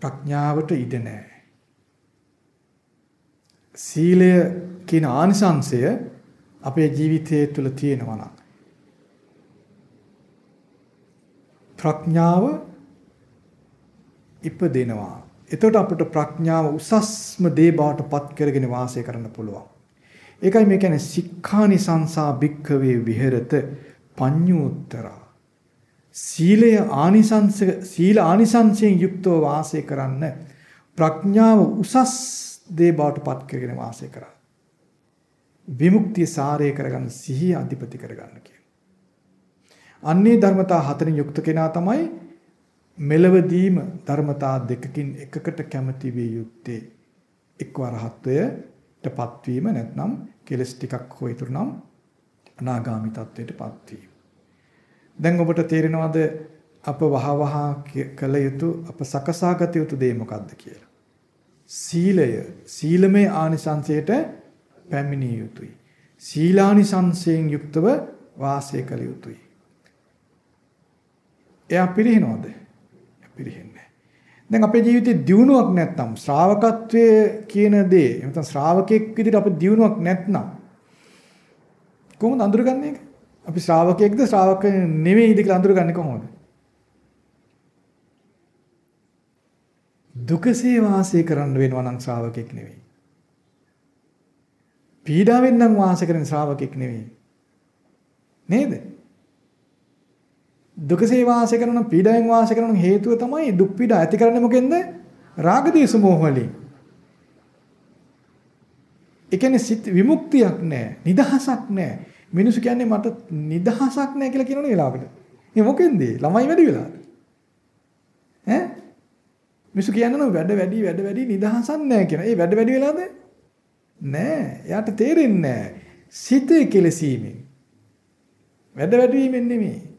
ප්‍රඥාවට ඉඩ නැහැ. සීලය කියන ආනිසංශය අපේ ජීවිතයේ තුල තියෙනවා නම් ප්‍රඥාව ඉපදෙනවා. එතකොට අපිට ප්‍රඥාව උසස්ම දේ බවට පත් කරගෙන වාසය කරන්න පුළුවන්. ඒකයි මේ කියන්නේ සික්ඛානි සංසා භික්ඛවේ විහෙරත පඤ්ඤෝත්තරා සීලය ආනිසංස සීල ආනිසංසයෙන් යුක්තව වාසය කරන්න ප්‍රඥාව උසස් දේ බවට පත් කරගෙන වාසය කරා. විමුක්තිය සාරය කරගන්න සිහිය අධිපති කරගන්න කියන. අන්නේ ධර්මතා හතරින් යුක්ත කෙනා තමයි මෙලවදීම ධර්මතා දෙකකින් එකකට කැමති විය යුත්තේ. එක්ව රහත්වයටපත් වීම නැත්නම් කෙලස් ටිකක් හෝ ඉතුරු නම් අනාගාමි තත්වයටපත් වීම. දැන් ඔබට තේරෙනවද අප වහවහ කළ යුතු අප සකසාගත යුතු දේ මොකක්ද කියලා? සීලය සීලමය ආනිසංසයට පැමිණිය යුතුයි. සීලානිසංසයෙන් යුක්තව වාසය කළ යුතුයි. එයා පිළිහිනවද? පිළිහෙන්නේ. දැන් අපේ ජීවිතේ දියුණුවක් නැත්නම් ශ්‍රාවකත්වයේ කියන දේ නැත්නම් ශ්‍රාවකෙක් විදිහට අපේ දියුණුවක් නැත්නම් කොහොමද අඳුරගන්නේ? අපි ශ්‍රාවකයෙක්ද ශ්‍රාවක නෙවෙයිද කියලා අඳුරගන්නේ කොහොමද? දුකසේ වාසය කරන්න වෙනවා නම් ශ්‍රාවකෙක් නෙවෙයි. පීඩාවෙන් නම් වාසය කරන ශ්‍රාවකෙක් නෙවෙයි. නේද? දුකසේ වාසය කරන පීඩාවෙන් වාසය කරන හේතුව තමයි දුක් පීඩා ඇති කරන්නේ මොකෙන්ද? රාග දේශ මොහ වලින්. ඒ කියන්නේ සිත් විමුක්තියක් නැහැ, නිදහසක් නැහැ. මිනිස්සු කියන්නේ මට නිදහසක් නැහැ කියලා කියනවනේ වෙලාවකට. ඒ මොකෙන්ද? ළමයි වැඩි වෙලාද? ඈ? මිනිස්සු කියන්නේ වැඩ වැඩි වැඩ වැඩි නිදහසක් නැහැ කියන. ඒ වැඩ වැඩි වෙලාද? නෑ. එයාට තේරෙන්නේ නෑ. සිතේ කෙලසීමෙන්. වැඩ වැඩි වීමෙන් නෙමෙයි.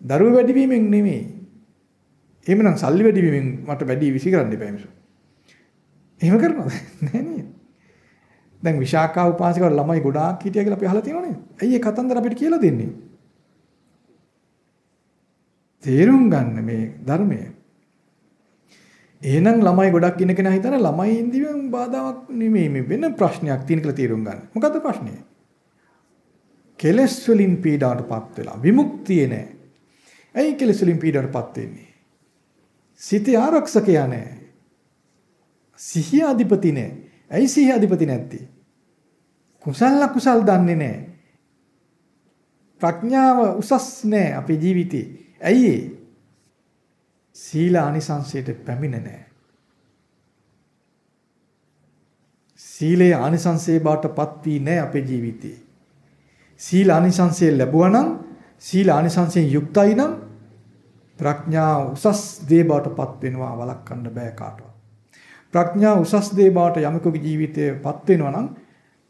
දරුවෝ වැඩි වීමෙන් නෙමෙයි. එහෙමනම් සල්ලි වැඩි වීමෙන් මට වැඩි විසි කරන්න එපා මිනිස්සු. එහෙම කරනවද? නෑ නේද? දැන් විශාකා උපාසිකව ළමයි ගොඩාක් හිටියා කියලා අපි අහලා තියෙනවනේ. ඇයි ඒ කතන්දර අපිට කියලා දෙන්නේ? තේරුම් ගන්න මේ ධර්මය. එහෙනම් ළමයි ගොඩක් ඉන්න කෙනා හිතන ළමයි ඉඳිම බාධාවක් නෙමෙයි මේ වෙන ප්‍රශ්නයක් තියෙන කියලා තීරුම් ගන්න. මොකද්ද ප්‍රශ්නේ? කෙලස් වලින් පීඩාවටපත් වෙලා විමුක්තිය නැහැ. ඇයි කෙලස් වලින් පීඩාවටපත් වෙන්නේ? සිතේ ආරක්ෂකයා නැහැ. සිහිය අධිපති නැහැ. ඇයි සිහිය අධිපති නැත්තේ? කුසල කුසල් දන්නේ නැහැ. ප්‍රඥාව උසස් නැහැ අපේ ජීවිතේ. ඇයි ඒ? සීල ආනිසංසයට පැමිණ නැහැ. සීලේ ආනිසංසයේ බාටපත් වී නැහැ අපේ ජීවිතේ. සීල ආනිසංසය ලැබුවා නම් සීල ආනිසංසයෙන් යුක්තයි නම් ප්‍රඥා උසස් දේ බාටපත් වෙනවා වළක්වන්න බෑ කාටවත්. ප්‍රඥා උසස් දේ බාට යමකගේ ජීවිතයපත් වෙනවා නම්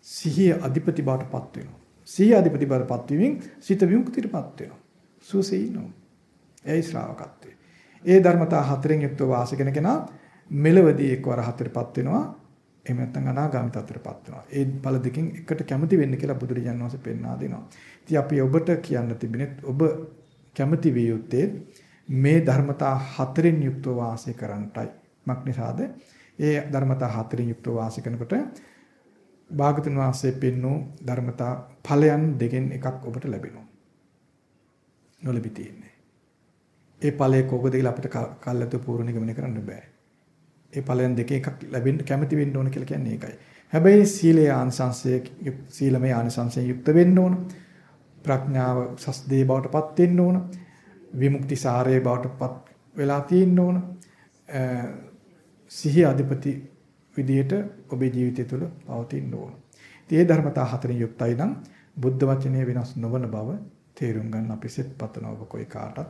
සිහිය අධිපති බාටපත් වෙනවා. සිහිය අධිපති බාටපත් වීමෙන් සිත විමුක්තියටපත් වෙනවා. සුවසේ ඉන්නවා. එයි ශ්‍රාවකත්වය. ඒ ධර්මතා හතරෙන් යුක්තව වාසය කරන කෙනා මෙලවදී එක්වර හතරපත් වෙනවා. එහෙම නැත්නම් අනාගාමී තත්ත්වයටපත් වෙනවා. ඒ ඵල දෙකෙන් එකට කැමති වෙන්න කියලා බුදුරජාණන් වහන්සේ පෙන්වා දෙනවා. ඉතින් අපි ඔබට කියන්න තිබෙන්නේ ඔබ කැමති විය යුත්තේ මේ ධර්මතා හතරෙන් යුක්තව වාසය කරන්නටයි. මක් නිසාද? ඒ ධර්මතා හතරෙන් යුක්තව වාසය කරනකොට භාගතුන් වහන්සේ පෙන්වූ ධර්මතා ඵලයන් දෙකෙන් එකක් ඔබට ලැබෙනවා. නොලැබී තියෙන්නේ. ඒ ඵලය කොහොමද කියලා අපිට කල්ලාතු පූර්ණ ගමනය කරන්න බෑ. ඒ ඵලයන් දෙක එකක් ලැබෙන්න කැමති වෙන්න ඕන කියලා කියන්නේ ඒකයි. හැබැයි සීලේ ආනිසංසය සීලමය ආනිසංසයෙන් යුක්ත වෙන්න ඕන. ප්‍රඥාව සස්දේ බවටපත් වෙන්න ඕන. විමුක්ති සාරයේ බවටපත් වෙලා තියෙන්න ඕන. සිහි අධිපති විදියට ඔබේ ජීවිතය තුළ පවතින්න ඕන. ඉතින් මේ ධර්මතා හතරෙන් යුක්තයි නම් බුද්ධ වචනේ වෙනස් නොවන බව තේරුම් ගන්න අපි සෙත් පතනවා ඔබ කොයි කාටත්.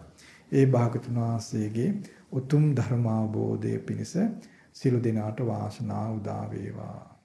ඒ භාගතුන් වහන්සේගේ උතුම් ධර්මාවබෝධය පිණිස සිළු දිනාට වාසනාව උදා වේවා